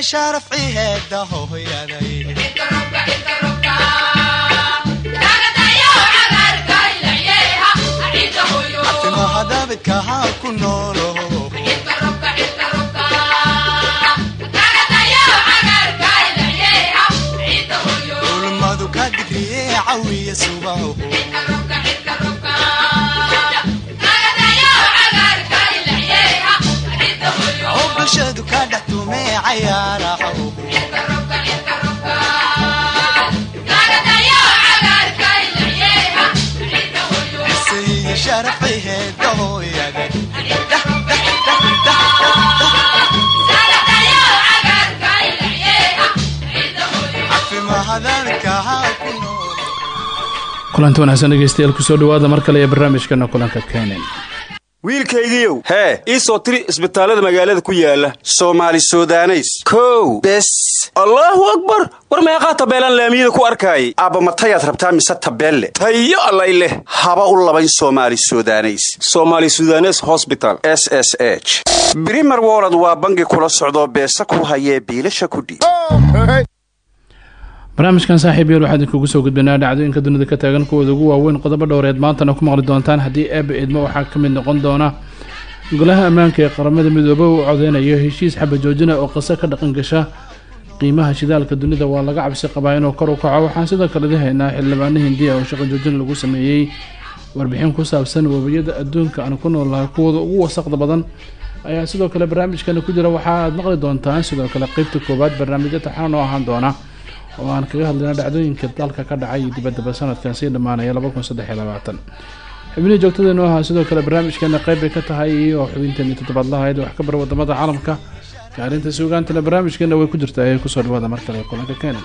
شرف عهده هويدي هدابكها كنولو ولمادو كاقدريه عوية سواهو kulanti wanaagsan dhegeystayaal ku soo dhawaada mar kale ee barnaamijkana kulanka kenen wiilkaygiiow hee ii soo tiri isbitaallada magaalada ku yaalla soomaali sudaneys. Kow. Bes. Allaahu akbar. War meeqaa tabeelaan laamiyada ku arkaayay? Aabbamatayaad rabtaa mise tabeelle? Tayo allay leh. Haba u labayn somali sudaneys. Somaali sudanes hosbital s s h. Brimer wolod waa bangi kula socdoo beesa ku hayee biilasha kudhiib barnaamijkan saaxiib yeel waxaa idinkugu soo gudbinaa dhacdooyinka dunida ka taagan kuwooda ugu waaweyn qodobo dhowreed maantana ku maqli doontaan haddii eeba idmo waxaa ka mid noqon doona golaha ammaanka ee qaramada midoobe uu codeynayo heshiis xabajoojina oo qiso ka dhaqan gasha qiimaha shidaalka dunida waa laga cabsi qabaa inuu kor u kaco. Waxaan sidoo kale dihaynaa xildhibaano hindiya oo shaqo joojin lagu sameeyey warbixin ku saabsan webiyada adduunka aan ku noolnahay kuwooda ugu wasaqda badan. Ayaa sidoo kale barnaamijkana ku jira. Waxa aad maqli doontaan sidoo kale qeybta koowaad barnaamijyo taxaan oo ahaan doona oo aan kaga hadlayna dhacdooyinka dalka ka dhacay dibadaba sanadkan sii dhammaanaya xubnihii joogtadeennu ahaa sidoo kale barnaamijkeena qeyb bay ka tahay oo xubinteeni toddobaadlahayd wax ka bar waddamada caalamka kaalinta suugaantana barnaamijkeena way ku jirtaa ee ku soo dhawaada mar kale kulanka kenen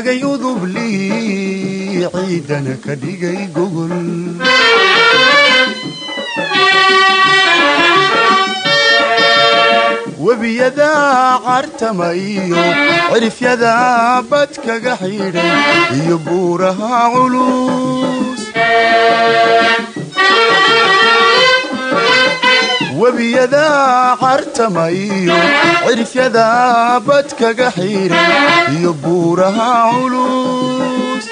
taagay udublii ciidana ka dhigay gogol webiyadaa cartama iyo cirifyadaa bad kaga xidhay iyo buuraha culus webiyadaa cartama iyo cirifyadaa bad kaga xiray iyo buuraha culus.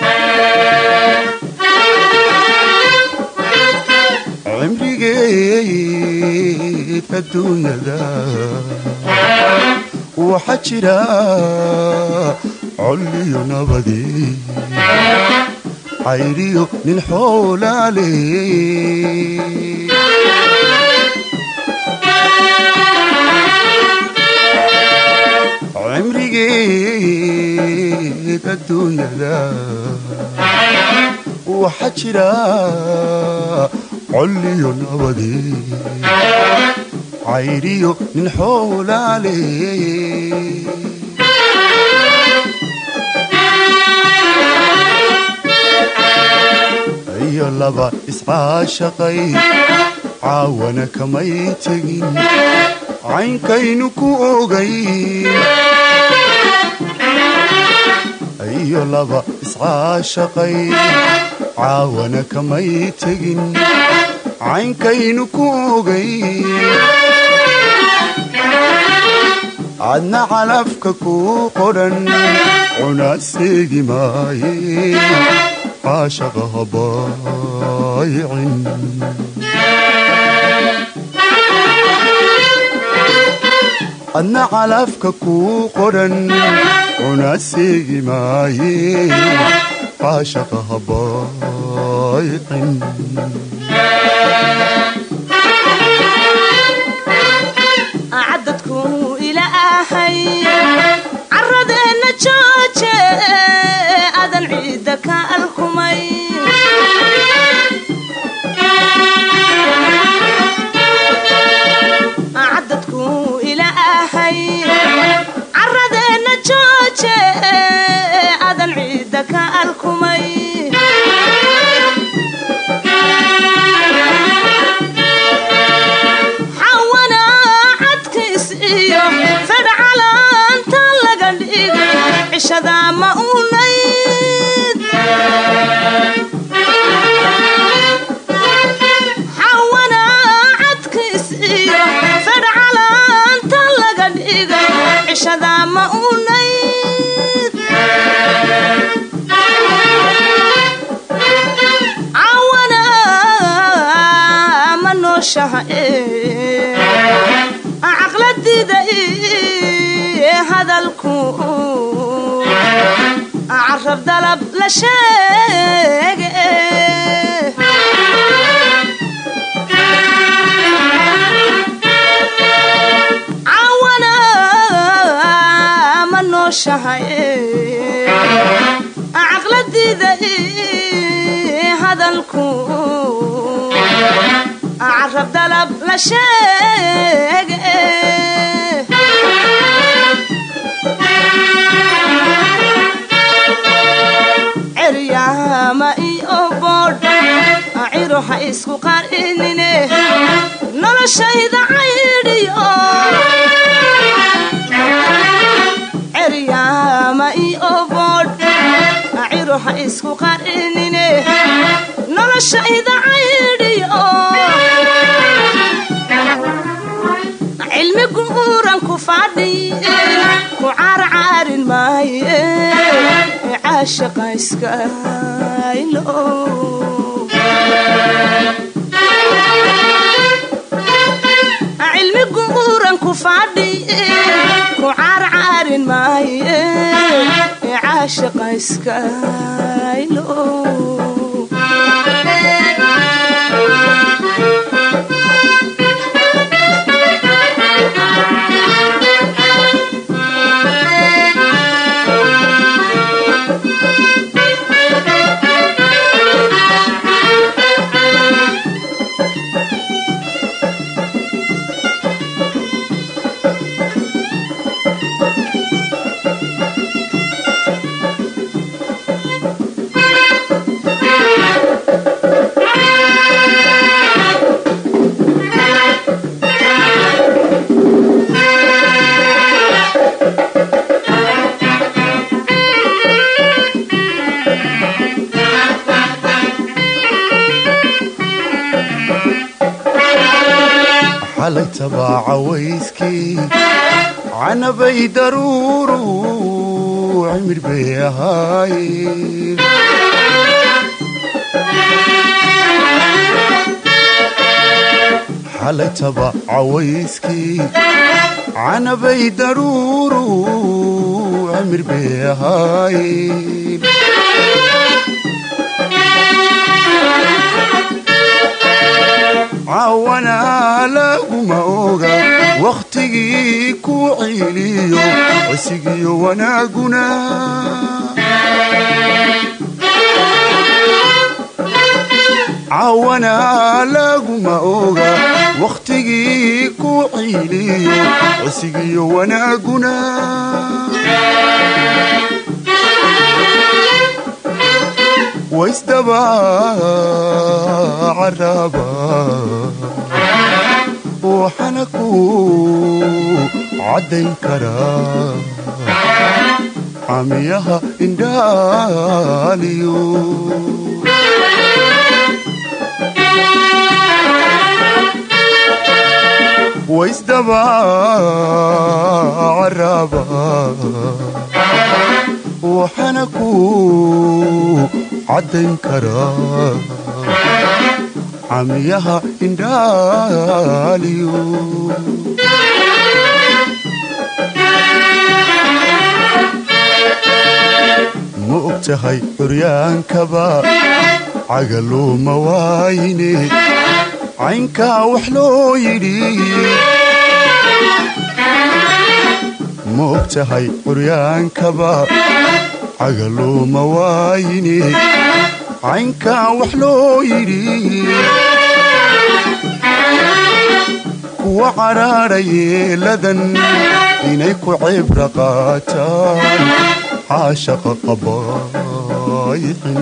Cimrigeed nin xoolaale cimrigeed adduunyada waxa jira colliyo nabadi cayriyo nin xoolaale. Iyo laba iscaashaqay caawana kamay tegin caynkaynu ku ogayn iyo laba iscaashaqay caawana kamay tegin caynkaynu ku ogayn cadna calafka kuu qodhan cunaad seegi maaye. Caashaqa habaayicin adna calafka kuu qodhan una seegi maaye caashaqa habaa bayqin cadadku ilaahay caradeenna jooje carab dalab la sheege cawana ma nooshahay. Caqladida hadalku. Carab dalab la sheege noloshayda caydhiyo ceryaama iyo boodh ciro ha isku qarinine noloshayda caydhiyo cilmi guuran ku fadhi ku caarcaarin maaye caashaqa caashaqa tabaaca wayskii canabay daruuru cimir bay ahaayeen. Xalay wayskii canabay daruuru cimir bay ahaayeen cawana laguma oga. Wakhtigii ku ciiliyo cisigiyo wanaaguna. Cawana laguma oga. Wakhtigii ku ciiliyo cisigiyo wanaaguna waisdaba caraba waxana ku caddayn karaa camiyaha indhaaliyo waisdaba caraba waxana ku caddayn karaa camiyaha indhaaliyo ma og tahay curyaankaba cagaluuma waayine caynkaa wax loo yidhi moog tahay curyaankaba cagaluuma waayine caynkaa wax loo yidhi. Kuwa cadhaadha yeeladan inay ku cibra qaataan. Caashaqa qabaayicin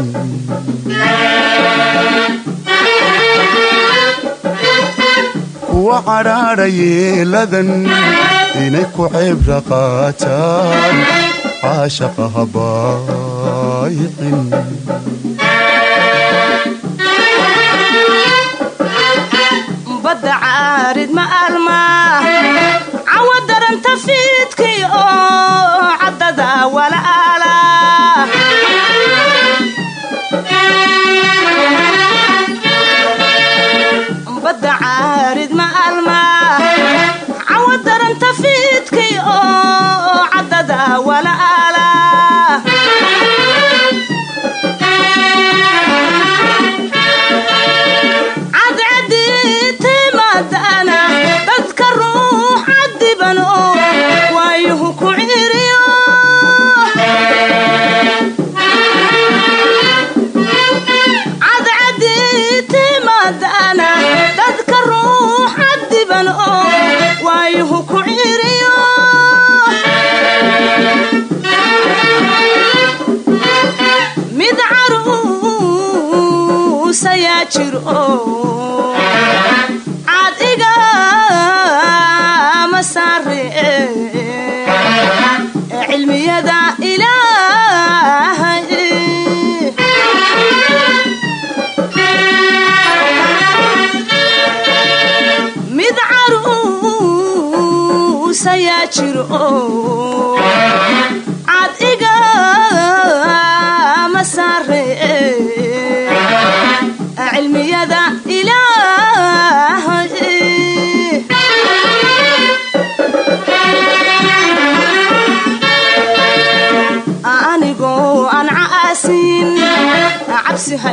kuwa cadhaadha yeeladan inay ku cibra qaataan caashaqa habaayicin jiro caad iga masaare ee cilmiyada ilaahay. Anigoo aan caasin cabsi ha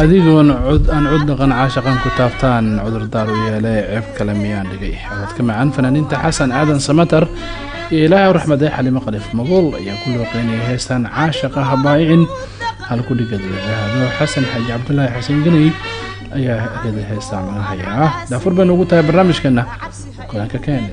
adigoon cud aan cud dhaqan caashaqan ku taabtaan cudurdaar u yeele ceeb kale miyaan dhigay. Codadka macaan fanaaniinta xasan aadan samatar iyo ilaahay raxmade xalimo qaliif magool ayaa ku looqeynaya heestan caashaqa habaayicin halku dhigad yidhaahdo xasan xaaji cabdulaahi xasan ganay ayaa erada heestan laga hayaa daafur baynu ugu tahay barnaamijkeena kulanka kenya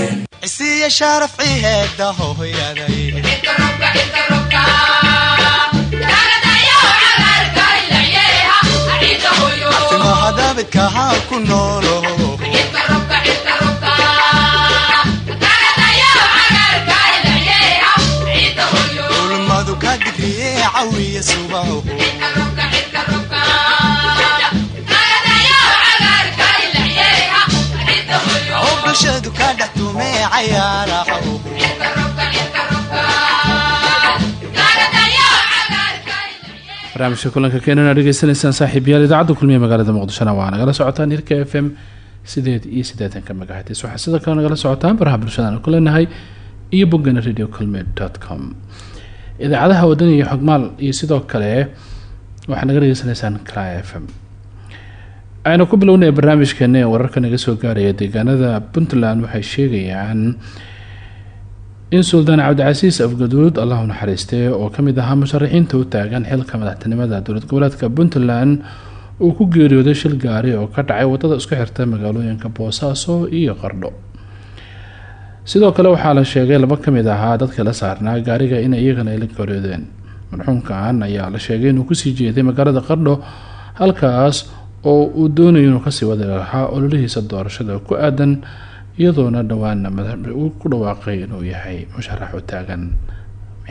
isiya sharaf ciheeda hooyaday timahadabidka haa ku noolo ulmadu ka digriye cawiya subaho barnaamijka kulanka keenana dhegeysanaysaan saaxiibayaal idaacadda kulmiye magaalada muqdishona waa nagala socotaan hirka f m sideed iyo siddeetanka magahatis waxaa sidoo kale nagala socotaan baraha bulshada aan ku leenahay iyo boggana radio culmed dot com. Idaacadaha wadani iyo xogmaal iyo sidoo kale waxaad naga dhageysanaysaan kala f aynu ku bilownaya barnaamijkeena ee wararka naga soo gaaraya deegaanada puntland waxay sheegayaan in suldaan cabdicasiis afgaduud allahu naxariistee oo ka mid ahaa musharaxiinta u taagan xilka madaxtinimada dowlad goboleedka puntland uu ku geeriyooday shil gaari oo ka dhacay waddada isku xirta magaalooyinka boosaaso iyo qardho sidoo kale waxaa la sheegay laba ka mid ahaa dadka la saarnaa gaariga in iyagana ay la geeriyoodeen marxuumkan ayaa la sheegay inuu ku sii jeeday magaalada qardho halkaas oo uu doonayo inuu ka sii wadi lahaa ololihiisa doorashada ku aadan iyadoona dhowaana uu ku dhawaaqay inuu yahay musharax u taagan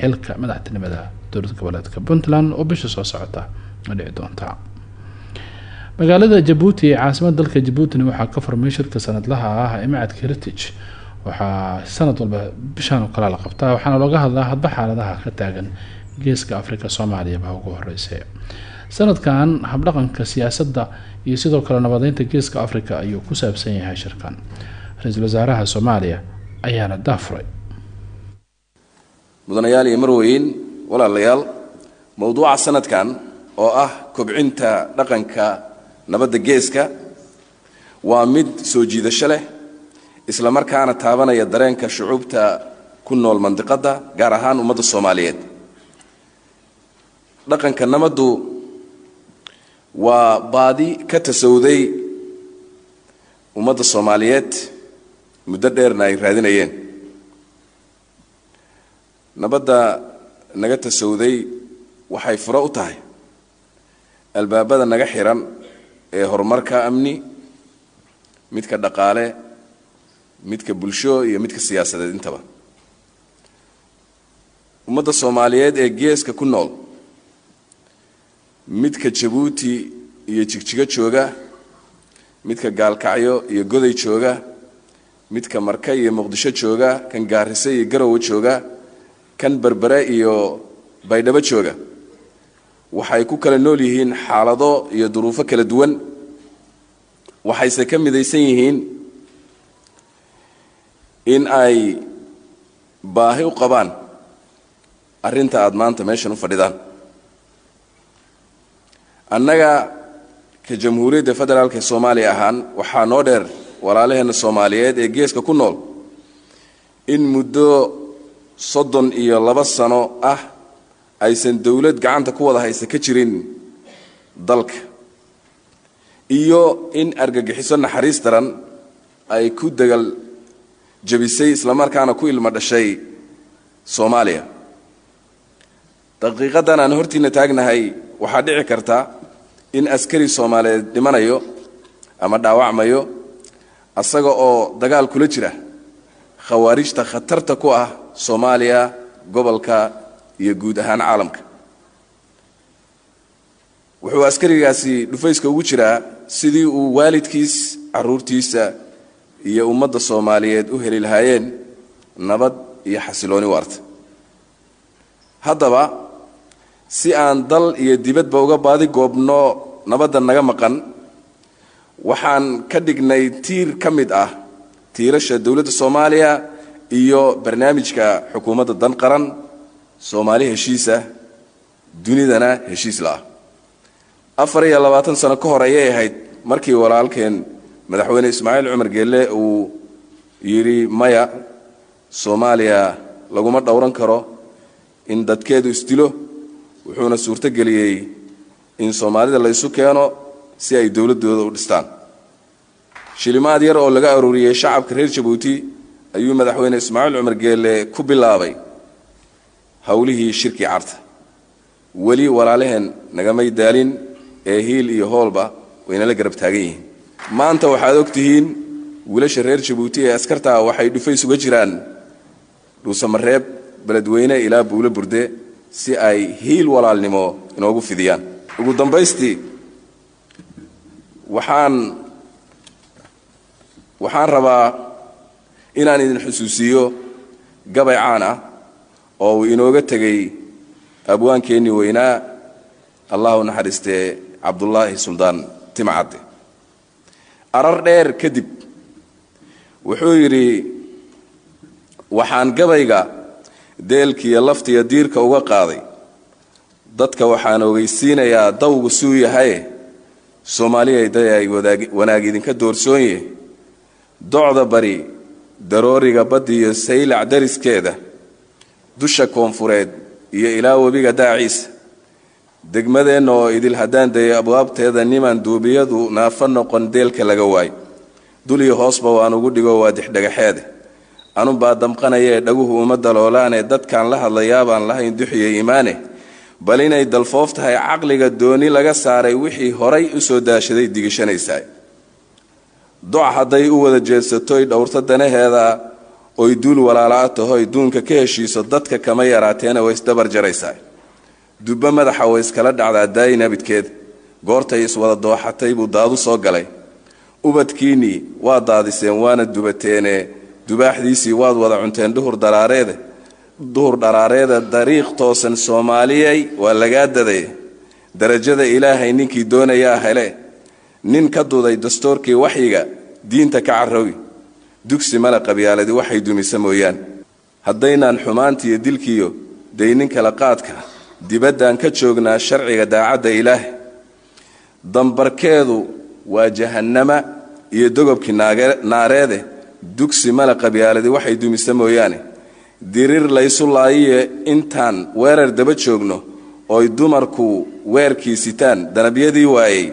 xilka madaxtinimada dowlad goboleedka puntland oo bisha soo socota dhici doonta. Magaalada jabuuti ee caasimada dalka jabuutina waxaa ka furmay shirka sanadlaha ah ee macadka heritage. Waxaa sanad walba bishaan oo kale la qabtaa waxaana looga hadlaa hadba xaaladaha ka taagan geeska afrika soomaaliyaba ugu horeysa sanadkan habdhaqanka siyaasadda iyo sidoo kale nabadeynta geeska afrika ayuu ku saabsan yahay shirkan. Ra'iisul wasaaraha soomaaliya ayaana daafuray mudanayaal iyo marweyn walaalayaal mowduuca sanadkan oo ah kobcinta dhaqanka nabadda geeska waa mid soo jiidasho leh isla markaana taabanaya dareenka shucuubta ku nool mandiqadda gaar ahaan ummadda soomaaliyeed. Dhaqanka nabaddu waa baadi ka tasowday ummadda soomaaliyeed muddo dheerna ay raadinayeen. Nabadda naga tasowday waxay furo u tahay albaabada naga xiran ee horumarka amni midka dhaqaale midka bulsho iyo midka siyaasadeed intaba. Ummadda soomaaliyeed ee geeska ku nool midka jabuuti iyo jigjigo jooga midka gaalkacyo iyo goday jooga midka marka iyo muqdisho jooga kan gaarise iyo garowe jooga kan berbere iyo baydhabo jooga. Waxay ku kala nool yihiin xaalado iyo duruufo kala duwan. Waxayse ka midaysan yihiin in ay baahi u qabaan arrinta aada maanta meeshan u fadhidaan annaga ka jamhuuriyadda federaalk ee soomaaliya ahaan waxaa noo dheer walaalaheenna soomaaliyeed ee geeska ku nool in muddo soddon iyo laba sano ah aysan dowlad gacanta ku wada haysa ka jirin dalka iyo in argagixiso naxariis daran ay ku dagal jabisay islamarkaana ku ilmo dhashay soomaaliya. Daqiiqadan aan hortiina taagnahay waxaa dhici karta in askari soomaaliyeed dhimanayo ama dhaawacmayo asaga oo dagaal kula jira khawaarijta khatarta ku ah soomaaliya gobolka iyo guud ahaan caalamka. Wuxuu askarigaasi dhufayska ugu jiraa sidii uu waalidkiis caruurtiisa iyo ummadda soomaaliyeed u heli lahaayeen nabad iyo xasilooni waarta. Haddaba si aan dal iyo dibadba uga baadi goobno nabadda naga maqan. Waxaan ka dhignay tiir ka mid ah tiirasha dowladda soomaaliya iyo barnaamijka xukuumadda dan qaran. Soomaali heshiisa dunidana heshiis la-ah afar iyo labaatan sano ka hor ayay ahayd markii walaalkeen madaxweyne ismaaciil cumar geelle uu yidhi maya soomaaliya laguma dhowran karo in dadkeedu isdilo wuxuuna suurto geliyey in soomaalida la ysu keeno si ay dowladdooda u dhistaan. Shilimaad yar oo laga aruuriyey shacabka reer jabuuti ayuu madaxweyne ismaaciil cumar geelle ku bilaabay howlihii shirkii carta. Weli walaalaheen nagamay daalin ee hiil iyo hoolba waynala garab taagan yihiin. Maanta waxaad og tihiin wiilasha reer jabuuti ee askartaa waxay dhufays uga jiraan. Dhuusamareeb beledweyne ilaa buulo burde si ay hiil walaalnimo inoogu fidiyaan. Ugu dambaystii waxaan waxaan rabaa inaan idin xusuusiiyo gabay caan ah oo uu inooga tegay abwaankeennii weynaa allahu naxariistee cabdullaahi suldaan timcadde arar dheer kadib wuxuu yidhi waxaan gabayga deelkiiyo laftiyo diirka uga qaaday. Dadka waxaan ogeysiinayaa dawgu suu yahaye soomaaliya day ay wanaag idinka doorsoonye. Docda bari darooriga baddi iyo saylac dariskeeda dusha koonfureed iyo ilaa webiga daaciisa degmadeenna oo idil haddaan dayay abwaabteeda niman duubiyadu naafa noqon deelka laga waay. Dul iyo hoosba waan ugu dhigo waa dixdhagaxeede anubaa damqanayee dhaguhu uma daloolaane dadkaan la hadlayaabaan lahayn duxiyo iimaane bal inay dalfoof tahay caqliga dooni laga saaray wixii horay u soo daashaday digishanaysaa doc hadday u wada jeedsatoy dhowrto danaheeda oy duul walaala-a tahoy duunka ka heshiiso dadka kama yaraateena way isdabar jaraysaa dubbo madaxa way iskala dhacdaa daayi nabidkeed goortay iswada dooxatay buu daadu soo galay. Ubadkiinnii waa daadiseen waana dubateene dubaaxdiisii waad wada cunteen duhur daraareede. Duhur dharaareeda dariiq toosan soomaaliyay waa lagaa daday. Darajada ilaahay ninkii doonayaa hele. Nin ka duday dastuurkii waxyiga diinta ka carrowi dugsi male qabyaaladi waxay dumisa mooyaan. Haddaynaan xumaantiiyo dilkiiyo daynin kala qaadka dibaddaan ka joognaa sharciga daacadda ilaah dambarkeedu waa jahannama iyo dogobkii naareede dugsi male qabyaaladi waxay dumisa mooyaane. Dirir laysu laayiye intaan weerar daba joogno ooy dumarku weerkii sitaan danabyadii waayey.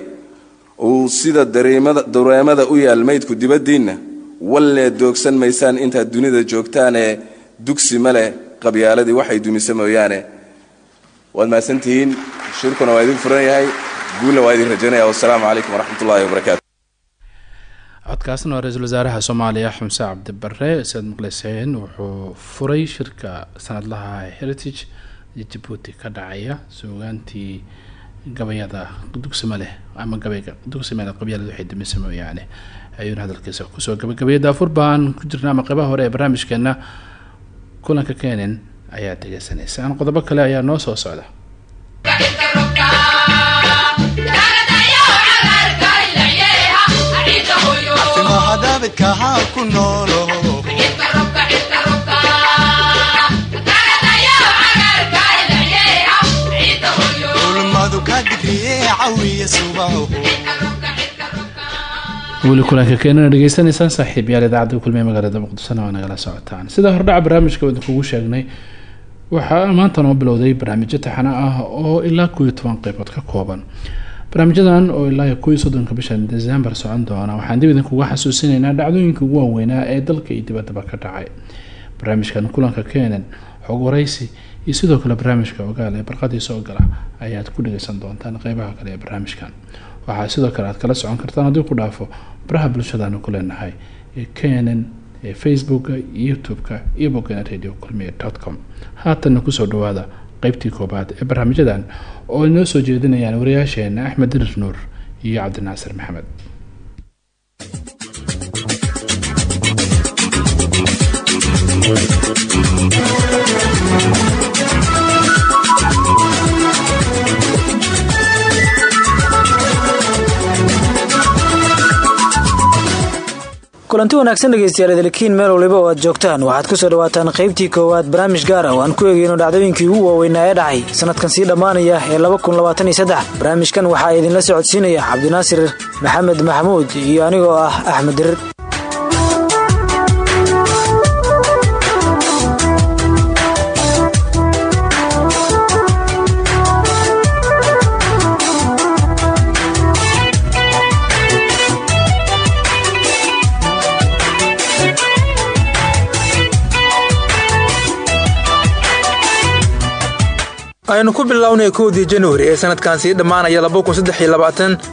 Uu sida dareemada u yaal maydku dibaddiinna wallee doogsan maysaan intaad dunida joogtaanee dugsi male qabyaaladii waxay dumisa mooyaane. Waad mahadsantihiin shirkuna waa idin furan yahay guulla waa idin rajanaya wasalaamu calaykum waraxmatullahi wabarakaatu codkaasna waa ra'iisul wasaaraha soomaaliya xamse cabdibare saad maqleyseen wuxuu furay shirka sanadlaha heritage jabuuti ka dhacaya suugaantii gabayada dugsima leh ama gabayga dugsimale qabyaalad waxay dumisa mooyaane ayuuna hadalkiisa ku soo gabagabayay daafur baan ku jirna ama qeybaha hore ee barnaamijkeena kulanka kenen ayaa degeysanaysaan qodobo kale ayaa noo soo socda timahadabidka haa ku noolo ulmadu ka digriye cawiya subaho weli kulanka keenana dhegeysanaysaan saaxiib yaal idaacadda kulmiye magaalada muqdishona waa nagala socotaan sida hordhaca barnaamijka wadin kugu sheegnay waxaa maanta noo bilowday barnaamijyo taxano ah oo ilaa kuwiyo toban qeybood ka kooban barnaamijyadan oo ilaa kuwiyo soddonka bisha desembar socon doona waxaan dib idinkuga xasuusinaynaa dhacdooyinka ugu waaweynaa ee dalka iyo dibaddaba ka dhacay. Barnaamijkan kulanka keenan xog iyo sidoo kale barnaamijka ogaal ee barqadii soo gala ayaad ku dhageysan doontaan qeybaha kale ee barnaamijkan. Waxaa sidoo kale aad kala socon kartaan haddii ku dhaafo baraha bulshadaanu ku leenahay ee kenen ee facebooka youtube-ka iyo bogana radio kulmiye com. Haatanna ku soo dhawaada qeybtii koobaad ee barnaamijyadan oo ay noo soo jeedinayaan wariyaasheena axmed dirir nuur iyo cabdinaasir maxamed kulanti wanaagsan dhegeystayaal idilkiin meel waliba oo aad joogtaan. Waxaad ku soo dhawaataan qaybtii koowaad barnaamij gaar ah. Oo aan ku eegeyno dhacdooyinkii ugu waaweynaa ee dhacay. Sanadkan sii dhammaanaya ee barnaamijkan waxaa idinla socodsiinaya cabdinaasir maxamed maxamuud iyo anigoo ah axmed dirir aynu ku bilownay kowdii januari ee sanadkan sii dhammaanaya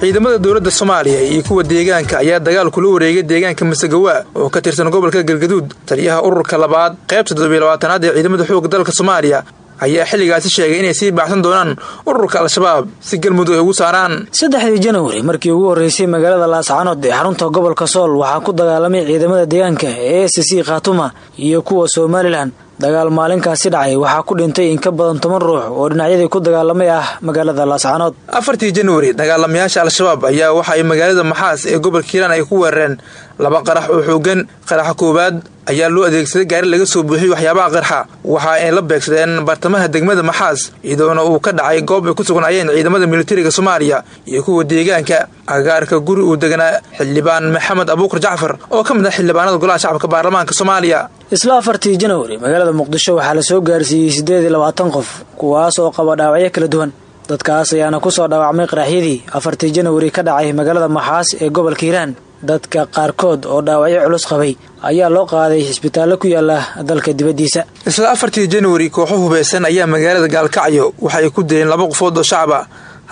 ciidamada dowladda soomaaliya iyo kuwa deegaanka ayaa dagaal kula wareegay deegaanka masagawa oo ka tirsan gobolka galgaduud. Taliyaha ururka labaad qaybta toddobylabaatanaad ee ciidamada xoogga dalka soomaaliya ayaa xilligaasi sheegay inay sii baaxsan doonaan ururka al-shabaab si galmudug ay ugu saaraan. Saddexdii januari markii ugu horreysay magaalada laascanood ee xarunta gobolka sool waxaa ku dagaalamay ciidamada deegaanka ee s c khaatuma iyo kuwa somalilan dagaal maalinkaasi dhacay waxaa ku dhintay in ka badan toban ruux oo dhinacyadii ku dagaalamay ah magaalada laascanood afartii januari dagaalamayaasha al-shabaab ayaa waxa ay magaalada maxaas ee gobolka hiiraan ay ku weerareen laba qarax oo xoogan qaraxa koowaad ayaa loo adeegsaday gaari laga soo buuxiyey waxyaabaha qarxa waxa ay la beegsadeen bartamaha degmada maxaas iyadoona uu ka dhacay goob ay ku sugnaayeen ciidamada militariga soomaaliya iyo kuwa deegaanka. Agaarka guri uu deganaa xildhibaan maxamed abuukar jacfar oo ka mid ah xildhibaanada golaha shacabka baarlamaanka soomaaliya. Isla afartii janwari magaalada muqdisho waxaa la soo gaarsiiyey siddeed iyo labaatan qof kuwaas oo qaba dhaawacyo kala duwan. Dadkaas ayaana ku soo dhaawacmay qaraxyadii afartii janwari ka dhacay magaalada maxaas ee gobolka hiiraan dadka qaarkood oo dhaawacyo culus qabay ayaa loo qaaday cisbitaallo ku yaalla dalka dibaddiisa. Isla afartii janwari kooxo hubeysan ayaa magaalada gaalkacyo waxay ku dileen laba qofood oo shacaba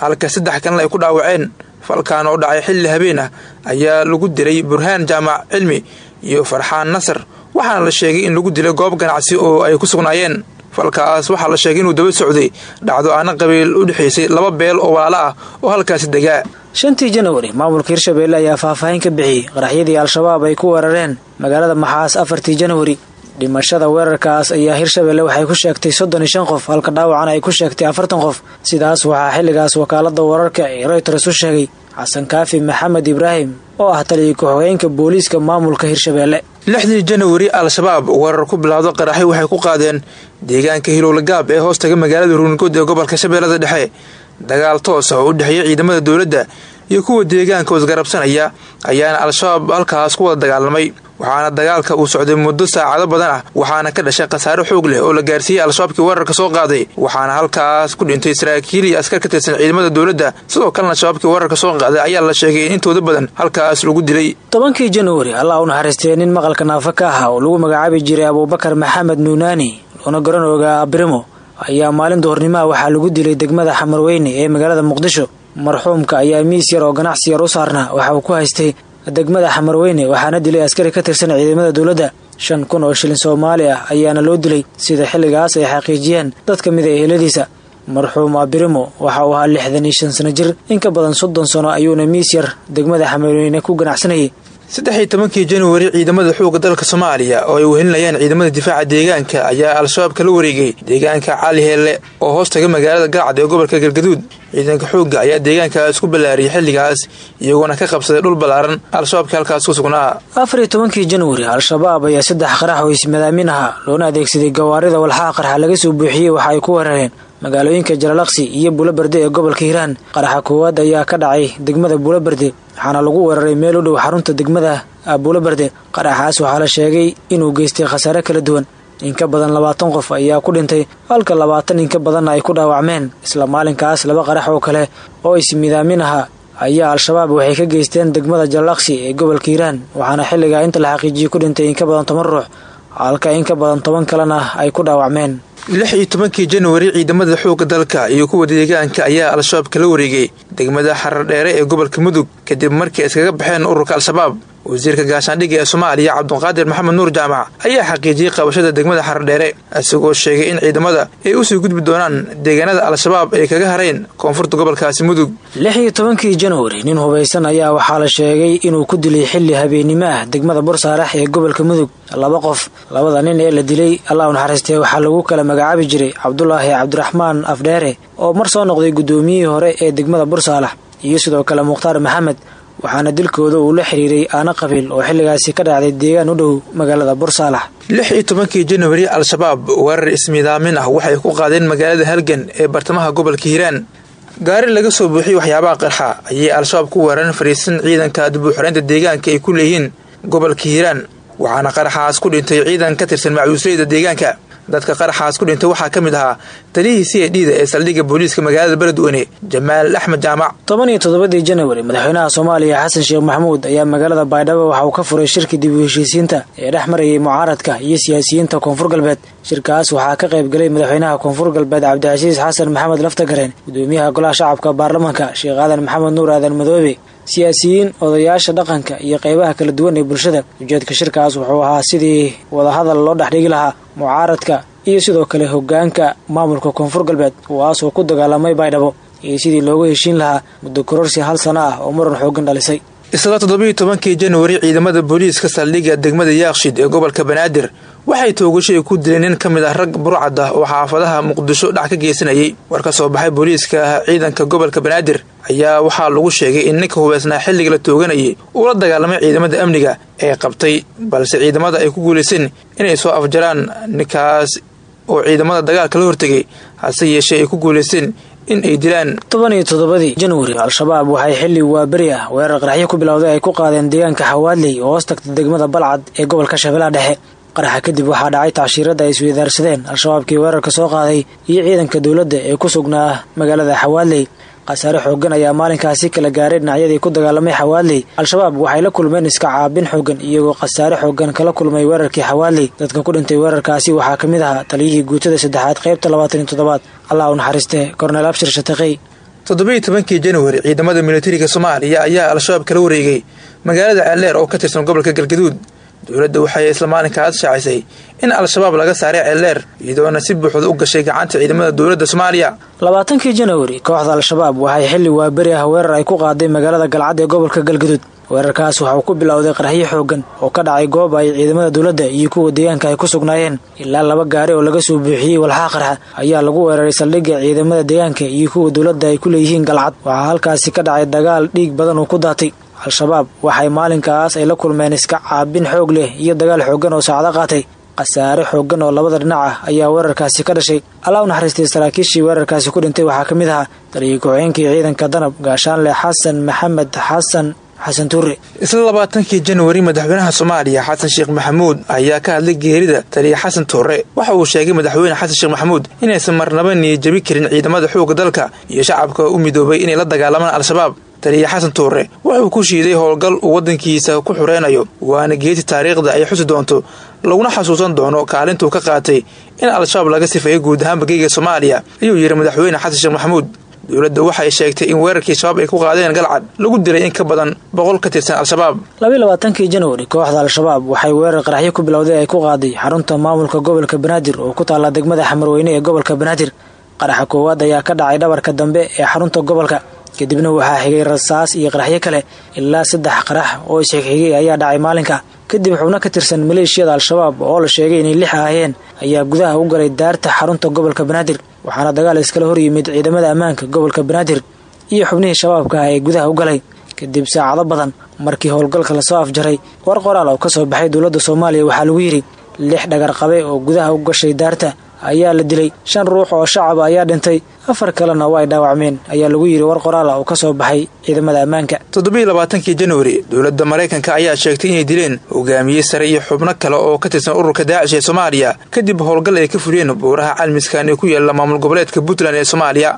halka saddex kalena ay ku dhaawaceen. Falkan oo dhacay xilli habeen ah ayaa lagu dilay burhaan jaamac cilmi iyo farxaan nasar waxaana la sheegay in lagu dilay goob ganacsi oo ay ku sugnaayeen. Falkaas waxaa la sheegay inuu daba socday dhacdo aana qabiil u dhexaysay laba beel oo walaalo ah oo halkaasi degaa shantii janwari maamulka hirshabeelle ayaa faahfaahin ka bixiyey qaraxyadii al-shabaab ay ku weerareen magaalada maxaas afartii janwari dhimashada weerarkaas ayaa hirshabeelle waxay ku sheegtay soddon iyo shan qof halka dhaawacana ay ku sheegtay afartan qof. Sidaas waxaa xilligaas wakaalada wararka ee royters u sheegay xasan kaafi maxamed ibraahim oo ah taliya ku-xogeenka booliiska maamulka hirshabeelle lixdii janwari al-shabaab weerar ku bilowda qaraxyo waxay ku qaadeen deegaanka hilowlagaab ee hoostaga magaalada ruungood ee gobolka shabeellada dhexe dagaal toos ah oo u dhexeeya ciidamada dowladda iyo kuwa deegaanka isgarabsanaya ayaana al-shabaab halkaas ku wada dagaalamay waxaana dagaalka uu socday muddo saacado badan ah waxaana ka dhashay khasaare xoog leh oo la gaarsiiyey al-shabaabkii weerarka soo qaaday waxaana halkaas ku dhintay saraakiil iyo askar ka tirsan ciidamada dowladda. Sidoo kalena shabaabkii weerarka soo qaaday ayaa la sheegay in intooda badan halkaas lagu dilay. Tobankii janwari allah u naxariistee nin maqalka naafa ka ah oo lagu magacaabi jiray abuubakar maxamed nuunaani loona garan ogaa abrimo ayaa maalin duhurnimaha waxaa lagu dilay degmada xamarweyne ee magaalada muqdisho. Marxuumka ayaa miis yar oo ganacsi yar u saarnaa waxa uu ku haystay degmada xamarweyne waxaana dilay askari ka tirsan ciidamada dowladda. Shan kun oo shilin soomaali ah ayaana loo dilay sida xilligaas ay xaqiijiyeen dad ka mid a eheladiisa marxuum abirimo waxa uu ahaa lixdan iyo shan sano jir. In ka badan soddon sano ayuuna miis yar degmada xamarweyne ku ganacsanayay saddex iyo tobankii janwari ciidamada xoogga dalka soomaaliya oo ay wehelinayaan ciidamada difaaca deegaanka ayaa al-shabaab kala wareegay. Deegaanka cali heelle oo hoos taga magaalada galcad ee gobolka galgaduud ciidanka xoogga ayaa deegaankaas ku ballaariyay xilligaas iyagoona ka qabsaday dhul ballaaran. Al-shabaabkii halkaas ku sugnaa. Afar iyo tobankii janwari al-shabaab ayaa saddex qarax oo ismadaamin aha loona adeegsaday gawaarida walxaha qarxa laga soo buuxiyey waxa ay ku weerareen magaalooyinka jalalaqsi iyo buulaberde ee gobolka hiiraan. Qaraxa koowaad ayaa ka dhacay degmada buulaberde waxaana lagu weeraray meel u dhow xarunta degmada buulaberde qaraxaas waxaa la sheegay inuu geystay khasaare kala duwan. In ka badan labaatan qof ayaa ku dhintay halka labaatan in ka badanna ay ku dhaawacmeen. Isla maalinkaas laba qarax oo kale oo ismidaamin aha ayaa al-shabaab waxay ka geysteen degmada jalalaqsi ee gobolka hiiraan waxaana xilligaa inta la xaqiijiyey ku dhintay in ka badan toban ruux halka in ka badan toban kalena ay ku dhaawacmeen. Lix iyo tobankii janwari ciidamada xoogga dalka iyo kuwa deegaanka ayaa al-shabaab kala wareegay. Degmada xarar dheere ee gobolka mudug kadib markii iskaga baxeen ururka al-shabaab wasiirka gaashaandhigga ee soomaaliya cabduqaadir maxamed nuur jaamac ayaa xaqiijiyey qabashada degmada xarar dheere isagoo sheegay in ciidamada ay u sii gudbi doonaan deegaanada al-shabaab ay kaga hareen koonfurta gobolkaasi mudug. Lix iyo tobankii janwari nin hubaysan ayaa waxaa la sheegay inuu ku dilay xilli habeennimo degmada bursaarax ee gobolka mudug. Laba qof labada nin ee la dilay allah u naxariistee waxaa lagu kala magacaabi jiray cabdulaahi cabdiraxmaan afdheere oo mar soo noqday guddoomiyihii hore ee degmada bursaalax iyo sidoo kale mukhtaar maxamed waxaana dilkooda uu la xiriiray aana qabiil oo xilligaasi ka dhacday deegaan u dhow magaalada bursaalax lix iyo tobankii janwari al-shabaab weerar ismidaamin ah waxay ku qaadeen magaalada halgan ee bartamaha gobolka hiiraan. Gaari laga soo buuxiyey waxyaabaha qarxa ayay al-shabaab ku weerareen fariisan ciidanka dibuuxoreynta deegaanka ay ku leeyihiin gobolka hiiraan waxaana qaraxaas ku dhintay ciidan ka tirsan macbuusleyda deegaanka dadka qaraxaas ku dhintay waxaa ka mid ahaa taliyihii c a d da ee saldhigga booliiska magaalada beledweyne jamaal axmed jaamac. Toban iyo toddobadii janwari madaxweynaha soomaaliya xasan sheekh maxamuud ayaa magaalada baydhabo waxa uu ka furay shirka dib u heshiisiinta ee dhex marayay mucaaradka iyo siyaasiyiinta koonfur galbeed. Shirkaas waxaa ka qayb galay madaxweynaha koonfur galbeed cabdicasiis xasan maxamed laftagareen gudoomiyaha golaha shacabka baarlamaanka sheekh aadan maxamed nuur aadan madoobe siyaasiyiin odayaasha dhaqanka iyo qeybaha kala duwan ee bulshada. Ujeedka shirkaas wuxuu ahaa sidii wadahadal loo dhexdhigi lahaa mucaaradka iyo sidoo kale hogaanka maamulka koonfur galbeed kuwaasoo ku dagaalamay baydhabo. Iyo sidii loogu heshiin lahaa muddo kororsi hal sano ah oo muran xoogan dhalisay. Isla toddobiiyo tobankii janwari ciidamada booliiska saldhigga degmada yaaqshid ee gobolka banaadir waxay toogasho ay ku dileen nin ka mid ah rag burcad ah oo xaafadaha muqdisho dhac ka geysanayay. War ka soo baxay booliiska ciidanka gobolka banaadir ayaa waxaa lagu sheegay in ninka hubeysnaa xilliga la tooganayay uu la dagaalamay ciidamada amniga ee qabtay balse ciidamada ay ku guulayseen inay soo afjaraan ninkaas oo ciidamada dagaalka la hortegay hase yeeshee ay ku guulaysteen in ay dilaan toban iyo toddobadii al-shabaab waxay xilli waaberi ah weerar qaraxyo ku bilowday ay ku qaadeen deegaanka xawaadley oo hoos tagta degmada balcad ee gobolka shabeellaha dhexe qaraxa kadib waxaa dhacay tacshiirada ay isweydaarsadeen al-shabaabkii weerarka soo qaaday iyo ciidanka dowladda ee ku sugnaa magaalada xawaadley khasaare xoogan ayaa maalinkaasi kala gaaray dhinacyadii ku dagaalamay xawaadley al-shabaab waxay la kulmeen iska caabin xoogan iyagoo khasaare xoogan kala kulmay weerarkii xawaadley dadka ku dhintay weerarkaasi waxaa ka mid ahaa taliyihii guutada saddexaad qaybta labaatan iyo toddobaad. Allah u naxariiste korneel abshir shataqey toddobiiyo tobankii januari ciidamada militariga soomaaliya ayaa al-shabaab kala wareegay. Magaalada ceeldheer oo ka tirsan gobolka galgaduud dowladda waxay isla maalinkaas shaacisay in al-shabaab laga saaray ceeldheer iyadoona si buuxda u gashay gacanta ciidamada dowladda soomaaliya. Labaatankii januari kooxda al-shabaab waxay xilli waaberi ah weerar ay ku qaaday magaalada galcad ee gobolka galgaduud. Weerarkaas waxa uu ku bilowday qaraxyo xoogan oo ka dhacay goob ay ciidamada dowladda iyo kuwa deegaanka ay ku sugnaayeen. Ilaa laba gaari oo laga soo buuxiyey walxaa qarxa ayaa lagu weeraray saldhigga ciidamada deegaanka iyo kuwa dowladda ay ku leeyihiin galcad waxaa halkaasi ka dhacay dagaal dhiig badan uu ku daatay al-shabaab waxay maalinkaas ay la kulmeen iska caabin xoog leh iyo dagaal xooggan oo saacdo qaatay. Khasaare xooggan oo labada dhinac ah ayaa weerarkaasi ka dhashay. Allah u naxariistay saraakiishii weerarkaasi ku dhintay waxaa ka mid ahaa taliya ku-xigeenkii ciidanka danab gaashaanle xasan maxamed xasan isla labaatankii januari madaxweynaha soomaaliya xasan sheekh maxamuud ayaa ka hadlay geerida taliya xasan tuure. Waxa uu sheegay madaxweyne xasan sheekh maxamuud inaysan marnaba niyajabi karin ciidamada xoogga dalka iyo shacabka u midoobay inay la dagaalamaan al-shabaab taliya xasan tuure wuxuu ku shiiday howlgal uu waddankiisa ku xureynayo waana geeti taariikhda ay xusi doonto laguna xasuusan doono kaalintuu ka qaatay in al-shabaab laga sifeeyo guud ahaanba geega soomaaliya ayuu yidhi madaxweyne xasan sheekh maxamuud. Dowladda waxay sheegtay in weerarkii shabaab ay ku qaadeen galcad lagu dilay in ka badan boqol ka tirsan al-shabaab. Labayo labaatankii januari kooxda al-shabaab waxay weerar qaraxyo ku bilowday ay ku qaaday xarunta maamulka gobolka banaadir oo ku taalla degmada xamarweyne ee gobolka banaadir. Qaraxa koowaad ayaa ka dhacay dhabarka dambe ee xarunta gobolka kadibna waxaa xigay rasaas iyo qaraxyo kale ilaa saddex qarax oo isxigxigay ayaa dhacay maalinka. Kadib xubno ka tirsan maleeshiyada al-shabaab oo la sheegay inay lix ahaayeen ayaa gudaha u galay daarta xarunta gobolka banaadir waxaana dagaal iskala hor yimid ciidamada ammaanka gobolka banaadir iyo xubnihii shabaabka ah ee gudaha u galay. Kadib saacado badan markii howlgalka la soo afjaray war qoraal oo ka soo baxay dowladda soomaaliya waxaa lagu yidhi lix dhagar qabe oo gudaha u gashay daarta ayaa la dilay. Shan ruux oo shacaba ayaa dhintay. Afar kalena waa ay dhaawacmeen ayaa lagu yidhi war qoraala oo ka soo baxay ciidamada ammaanka. Toddobiiyo labaatankii januari dowladda maraykanka ayaa sheegtay inay dileen hogaamiye sare iyo xubno kale oo ka tirsan ururka daacish ee soomaaliya kadib howlgal ay ka fuliyeen buuraha calmiskan ee ku yaalla maamul goboleedka puntland ee soomaaliya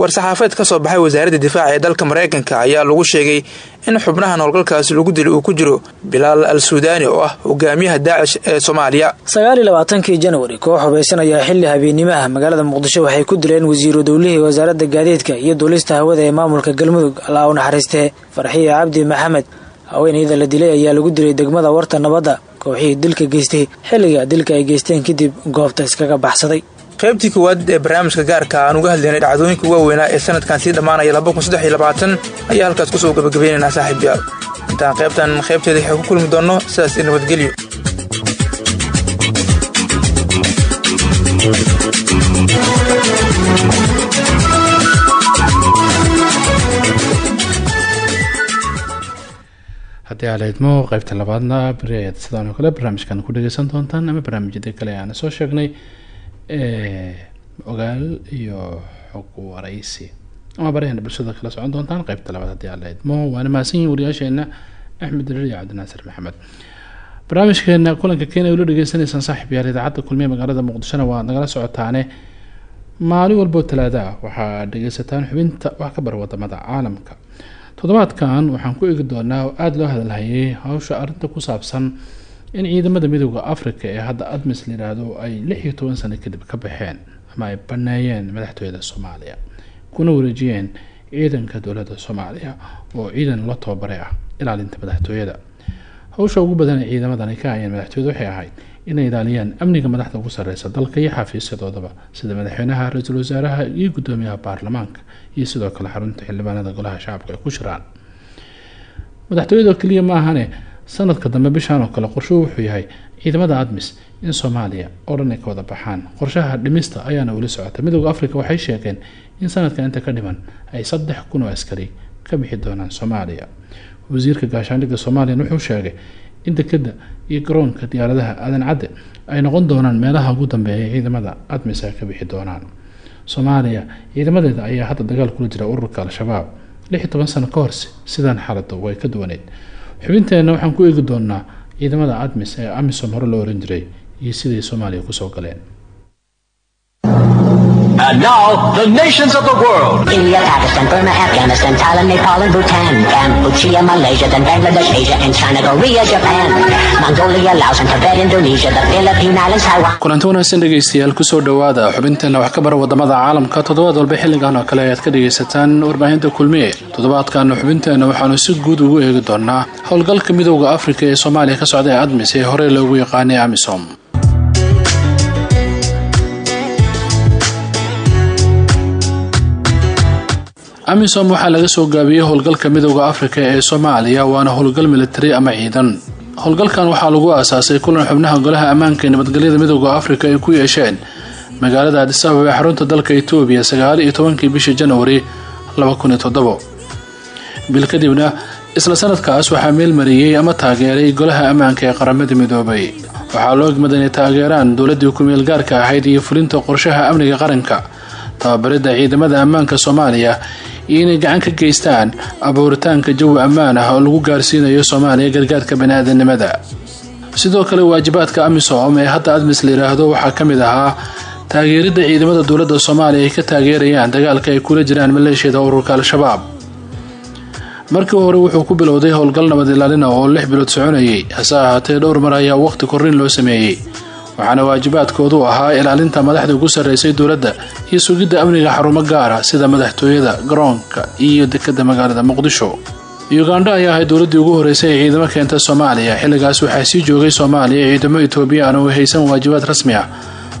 war-saxaafeed ka soo baxay wasaaradda difaaca ee dalka maraykanka ayaa lagu sheegay in xubnahan howlgalkaasi lagu dilay uu ku jiro bilaal al suudaani oo ah hogaamiyaha daacish ee soomaaliya. Sagaal iyo labaatankii januari koox hubaysan ayaa xilli habeenimaha magaalada muqdisho waxay ku dileen wasiiru dowlihii wasaaradda gaadiidka iyo duulista hawada ee maamulka galmudug allah u naxariistee farxiye cabdi maxamed haweeneyda la dilay ayaa lagu dilay degmada warta nabadda kooxihii dilka geystay xilliga dilka ay geysteen kadib goobta iskaga baxsaday qaybtii koowaad ee barnaamijka gaarka aan uga hadlaynay dhacdooyinka waaweynaa ee sanadkan sii dhammaanaya ayaa halkaas ku soo gabagabaynaynaa saaxiibyaal intaan qaybtan qaybteeda waxay ku kulmi doonno sidaas i nabadgelyo. Haddii aa laydmo qaybta labaadna beri ayaad sidaan kale barnaamijkan ku dhegeysan doontaan ama barnaamijyada kale aan soo sheegnay ogaal iyo xog waraysi ama barahena bulshada kala socon doontaan qaybta labaad haddii aa laydmo waana mahadsan yihiin wariyaasheena axmed darir iyo cabdinaasir maxamed. Barnaamijkeena kulanka kenya ula dhegeysanaysaan saaxiib yaal idaacadda kulmiye magaalada muqdishona waa nagala socotaane. Maalin walboo talaada ah waxaa dhegeysataan xubinta wax ka bar waddamada caalamka. Toddobaadkan waxaan ku eegi doonaa oo aada loo hadalhayay hawsha arrinta ku saabsan in ciidamada midooda africa ee hadda admis la yiraahdo ay lix iyo toban sano kadib ka baxeen ama ay baneeyeen madaxtooyada soomaaliya kuna wareejiyeen ciidanka dowladda soomaaliya oo ciidan la tababaray ah ilaalinta madaxtooyada. Hawsha ugu badan ee ciidamadan ay ka hayeen madaxtooyada waxay ahayd inay ilaaliyaan amniga madaxda ugu sareysa dalka iyo xafiisyadoodaba sida madaxweynaha ra'iisul wasaaraha iyo gudoomiyaha baarlamaanka iyo sidoo kale xarunta xildhibaanada golaha shacabka ay ku shiraan madaxtooyada keliya ma ahane sanadka dambe bishaan oo kale qorshuhu wuxuu yahay ciidamada admis in soomaaliya oo dhan ay ka wada baxaan. Qorshaha dhimista ayaana weli socota. Midooda africa waxay sheegeen in sanadka inta ka dhiman ay saddex kun oo askari ka bixi doonaan soomaaliya. Wasiirka gaashaandhigga soomaaliyan wuxuu sheegay in dekeda iyo garoonka diyaaradaha aadan cadde ay noqon doonaan meelaha ugu dambeeya ciidamada admis ay ka bixi doonaan. Soomaaliya ciidamadeeda ayaa hadda dagaal kula jira ururka al-shabaab. Lix toban sano ka horse sidaan xaaladu way ka duwaneyd xubinteenna waxaan ku eegi doonaa ciidamada admis ee amisom hore loo oran jiray iyo siday soomaaliya ku soo galeen And now, the nations of the world. India, Pakistan, Burma, Afghanistan, Thailand, Nepal, and Bhutan, Cambodia, Malaysia, then Bangladesh, Asia, and China, Korea, Japan, Mongolia, Laos, and Tibet, Indonesia, the Philippine Islands, Taiwan. kulanti wanaagsan dhegeystayaal ku soo dhowaada xubinteena wax ka bara waddamada caalamka. Toddobaad walba xilligan oo kale ayaad ka dhegaysataan warbaahinta kulmiye. Toddobaadkan xubinteena waxaanu si guud ugu eegi doonaa howlgalka midooda afrika ee soomaaliya ka socda ee admis ee horey loogu yaqaanay amisom amisom waxaa laga soo gaabiyey howlgalka midooda afrika ee soomaaliya waana howlgal militari ama ciidan. Howlgalkan waxaa lagu aasaasay kulan xubnaha golaha ammaanka ee nabadgelyada midooda afrika ay ku yeesheen. Magaalada adisababa ee xarunta dalka etoobiya sagaal iyo tobankii bishii janwari bil kadibna isla sanadkaas waxaa meelmariyey ama taageeray golaha ammaanka ee qaramada midoobay. Waxaa loo egmada inay taageeraan dowladii ku-meel gaarka ahayd iyo fulinta qorshaha amniga qaranka tababaridda ciidamada ammaanka soomaaliya. Iyo inay gacan ka geystaan abuuritaanka jawi ammaan ah oo lagu gaarsiinayo soomaaliya gargaarka bani-aadanimada sidoo kale waajibaadka amisom ee hadda admis la yidhaahdo waxaa ka mid ahaa taageeridda ciidamada dowladda soomaaliya ay ka taageerayaan dagaalka ay kula jiraan maleeshiyada ururka al-shabaab. Markii hore wuxuu ku bilowday howlgal nabad ilaalina oo lix bilood soconayay. Hase ahaatee dhowr mar ayaa waqti korrin loo sameeyey waxaana waajibaadkoodu ahaa ilaalinta madaxda ugu sarreysay dowladda iyo sugidda amniga xarumo gaara sida madaxtooyada garoonka iyo dekadda magaalada muqdisho. Ugandha ayaa ahayd dowladdii ugu horreysay ee ciidamo keenta soomaaliya. Xilligaas waxaa sii joogay soomaaliya ciidamo etoobiyaan oo haysan waajibaad rasmi ah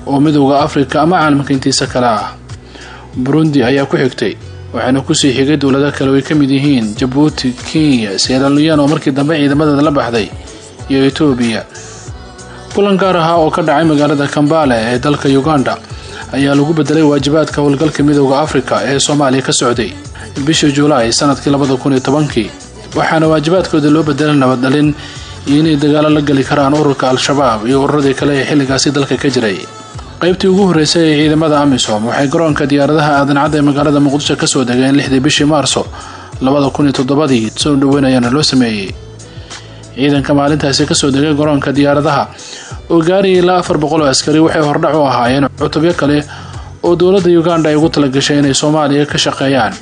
oo midowda afrika ama caalamka intiisa kale ah. Burundi ayaa ku xigtay waxaana ku sii xigay dowlado kale oo ay ka mid yihiin jabuuti kenya seeralyan oo markii dambe ciidamadeeda la baxday iyo etoobiya kulan gaar ahaa oo ka dhacay magaalada kambale ee dalka uganda ayaa lagu bedelay waajibaadka howlgalka midooda afrika ee soomaaliya ka socday bishii julaay sannadkii labada kun tobankii. Waxaana waajibaadkooda loo bedelay nabaddhalin iyo inay dagaalo la geli karaan ururka al-shabaab iyo ururadii kale ee xilligaasi dalka ka jiray. Qaybtii ugu horreysay ee ciidamada amisom waxay garoonka diyaaradaha aadan-cadda ee magaalada muqdisho ka soo degeen lixdii bishii maarso labada kun iyo toddobadii soo dhaweynayaana loo sameeyey ciidanka maalintaasi ka soo degay garoonka diyaaradaha. Oo gaarayay ilaa afar boqol oo askari waxay hordhac u ahaayeen cutubyo kale oo dowladda uganda ay ugu talagashay inay soomaaliya ka shaqeeyaan.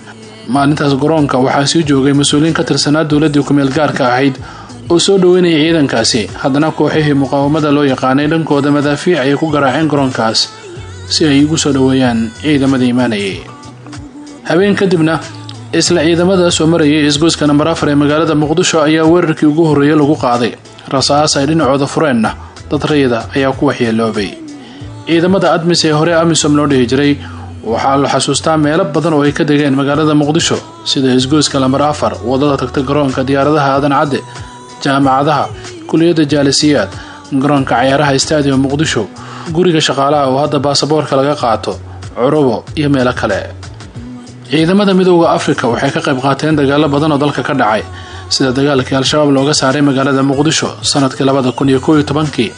Maalintaas garoonka waxaa sii joogay mas'uuliyiin ka tirsanaa dowladdii ku-meel gaarka ahayd oo soo dhaweynayay ciidankaasi. Haddana kooxihii muqaawamada loo yaqaanay dhankooda madaafiic ayay ku garaaceen garoonkaas si ay ugu soo dhoweeyaan ciidamada imaanayay. Habeen kadibna isla ciidamada soo marayay isgoyska nambar afar ee magaalada muqdisho ayaa weerarkii ugu horreeyay lagu qaaday. Rasaas ay dhinacooda fureenna dad rayida ayaa ku waxyeeloobay ciidamada admis ee hore amisom loo dhihi jiray waxaa la xasuustaa meelo badan oo ay ka degeen magaalada muqdisho sida isgoyska lambar afar waddada tagta garoonka diyaaradaha aadan cadde jaamacadaha kuliyadda jaalisiyaad garoonka cayaaraha stadium muqdisho guriga shaqaalaha oo hadda baasaboorka laga qaato curubo iyo meelo kale ciidamada midooda afrika waxay ka qayb qaateen dagaalo badan oo dalka ka dhacay sida dagaalkii al-shabaab looga saaray magaalada muqdisho sannadkii labada kun iyo kow iyo tobankii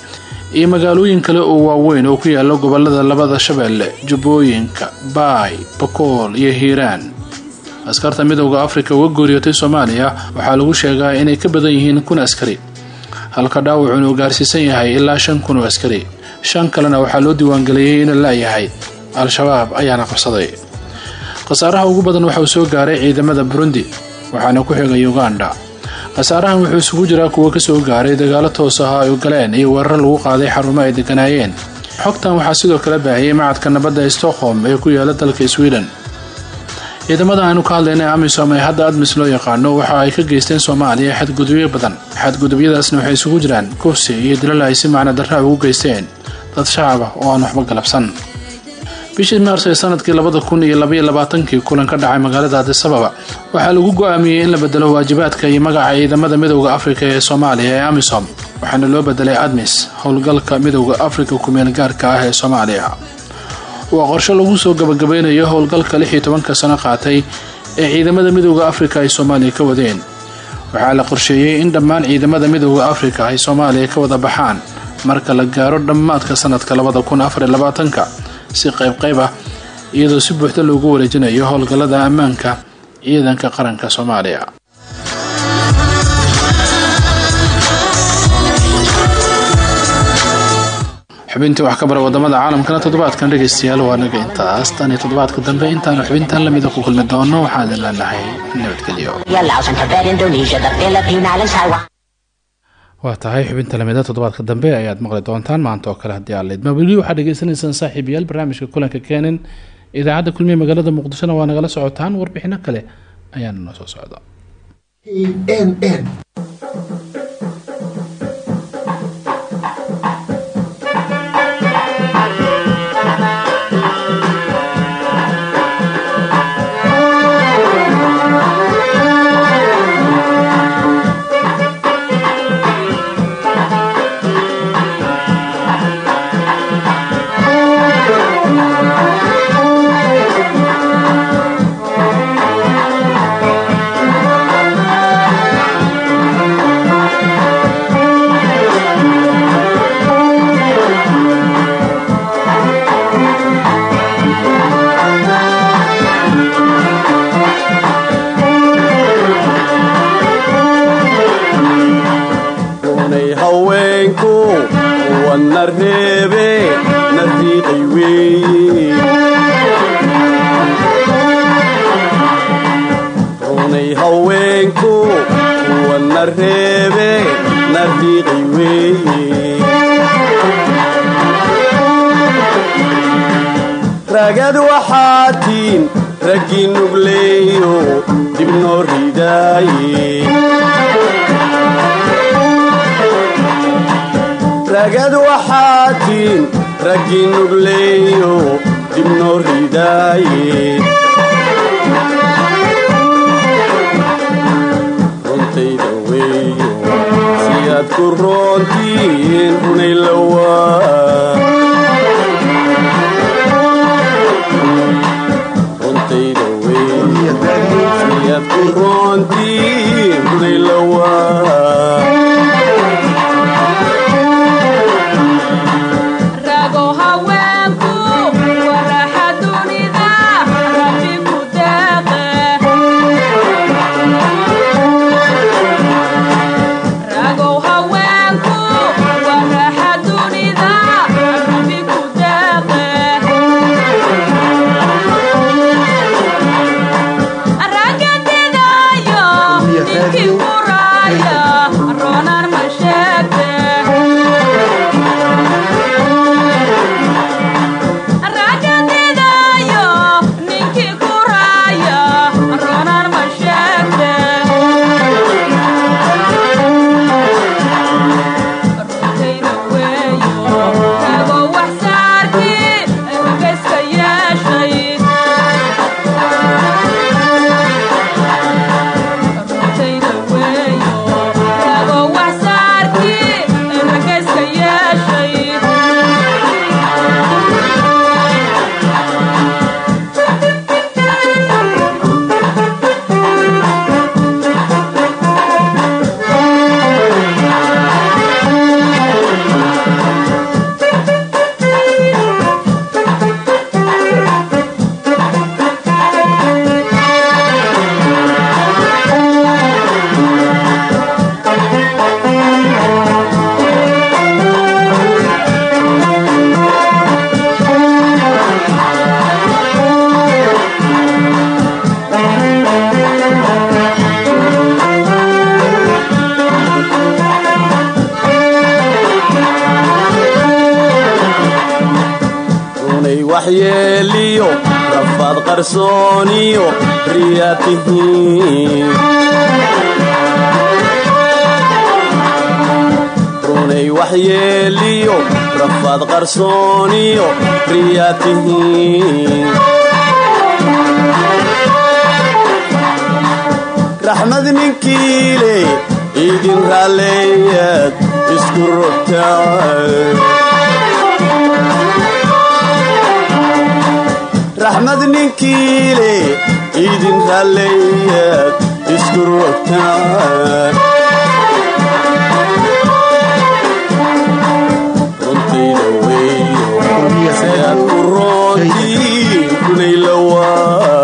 iyo magaalooyin kale oo waaweyn oo ku yaalla gobollada labada shabeelle jubbooyinka baay bakool iyo hiiraan. Askarta midooda afrika uga gooriyootay soomaaliya waxaa lagu sheegaa inay ka badan yihiin kun askari halka dhaawacun uu gaarsiisan yahay ilaa shan kun oo askari. Shan kalena waxaa loo diiwaangeliyey inuu laayahay al-shabaab ayaana qabsaday khasaaraha ugu badan waxauu soo gaaray ciidamada burundi waxaana ku xigay uganda. Khasaarahan wuxuu isugu jiraa kuwo ka soo gaaray dagaalo toos ah ay galeen iyo weerar lagu qaaday xarumo ay deganaayeen xogtan waxaa sidoo kale baahiyey macadka nabadda stockholm ee ku yaalla dalka sweden. Ciidamada aanu ka hadlaynay amisom ee hadda admis loo yaqaano waxa ay ka geysteen soomaaliya xadgudubyo badan. Xadgudubyadaasna waxay isugu jiraan kursi iyo dilal ay si macno darraa ugu geysteen dad shacab ah oo aan waxba galabsan bishii maars ee sannadkii labada kun iyo labaiyo labaatankii kulan ka dhacay magaalada adisababa waxaa lagu go'aamiyey in la bedelo waajibaadka iyo magaca ciidamada midowda afrika ee soomaaliya ee amisom waxaana loo bedelay admis howlgalka midowda afrika kumeel gaarka ah ee soomaaliya. Waa qorshe lagu soo gabagabeynayo howlgalka lix iyo tobanka sano qaatay ee ciidamada midowda afrika ay soomaaliya ka wadeen. Waxaa la qorsheeyey in dhammaan ciidamada midowda afrika ay soomaaliya ka wada baxaan marka la gaaro dhammaadka sanadka labada kun afariyo labaatanka si qayb qayb ah iyadoo si buuxda loogu wareejinayo howlgallada ammaanka ciidanka qaranka soomaaliya. Xubintii wax ka bara waddamada caalamkana toddobaadkan dhegaystayaal waa naga intaas. Tan iyo toddobaadka dambe intaanu xubintan lamida ku kulmi doono waxaan idin leenahay nabadgelyo waa tahay xubinta lamida toddobaadka dambe ayaad maqli doontaan. Maanta oo kale haddii aad leedma weli waxaad dhegaysanaysaan saaxiibayaal barnaamijka kulanka keenin. Idaacadda kulmiye magaalada muqdishona waa nagala socotaan. Warbixino kale ayaana noo soo socda waxaatiin raggii nugleeyo dib noo ridaaye ragad waxaatiin raggii nugleeyo dib noo ridaaye siyaad ku roontiin runay lawaa rafaad qarsooniyo riyaa tihiin runay waxyeeliyo rafaad qarsooniyo riyaa raxmad ninkiile idin raalleeyaad isku rogtaan raxmad ninkiile idin raalleeyaad isku rogtaan runtayda weyo sidaad ku roontiin runay lawaa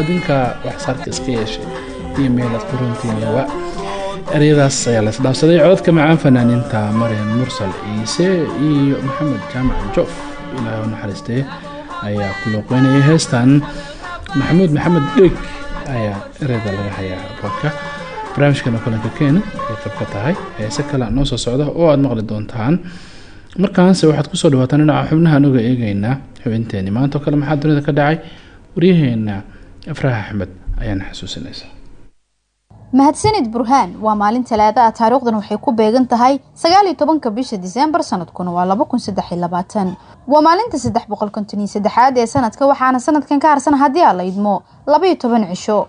adinka waxsaarka iska yeeshay iyo meelaad ku runtiinaba ereyadaas ayaa la isdhaafsaday. Cododka macaan fanaaniinta maryan mursal ciise iyo maxamed jaamac joof ilaahay u naxariistee ayaa ku looqeynayay heestan. Maxamuud maxamed dheeg ayaa ereyda laga hayaa boodka barnaamijkan oo kalanka keena ay qayb tahay. Heese kale noo soo socda oo aada maqli doontaan. Markaanse waxaad ku soo dhawaataan dhinaca xubnaha anuga eegeynaa xubinteeni maanta oo kale maxaa dunida ka dhacay? Waryaheena afraha axmed ayaana xasuusinaysa mahadsanid burhaan waa maalin talaada ah. Taariikhdan waxay ku beegan tahay sagaaliyo tobanka bisha diseembar sanadkuna waa laba kun saddex iyo labaatan waa maalinta saddex boqol konton iyo saddexaad ee sanadka waxaana sanadkan ka harsan haddii aan la idmo labaiyo toban cisho.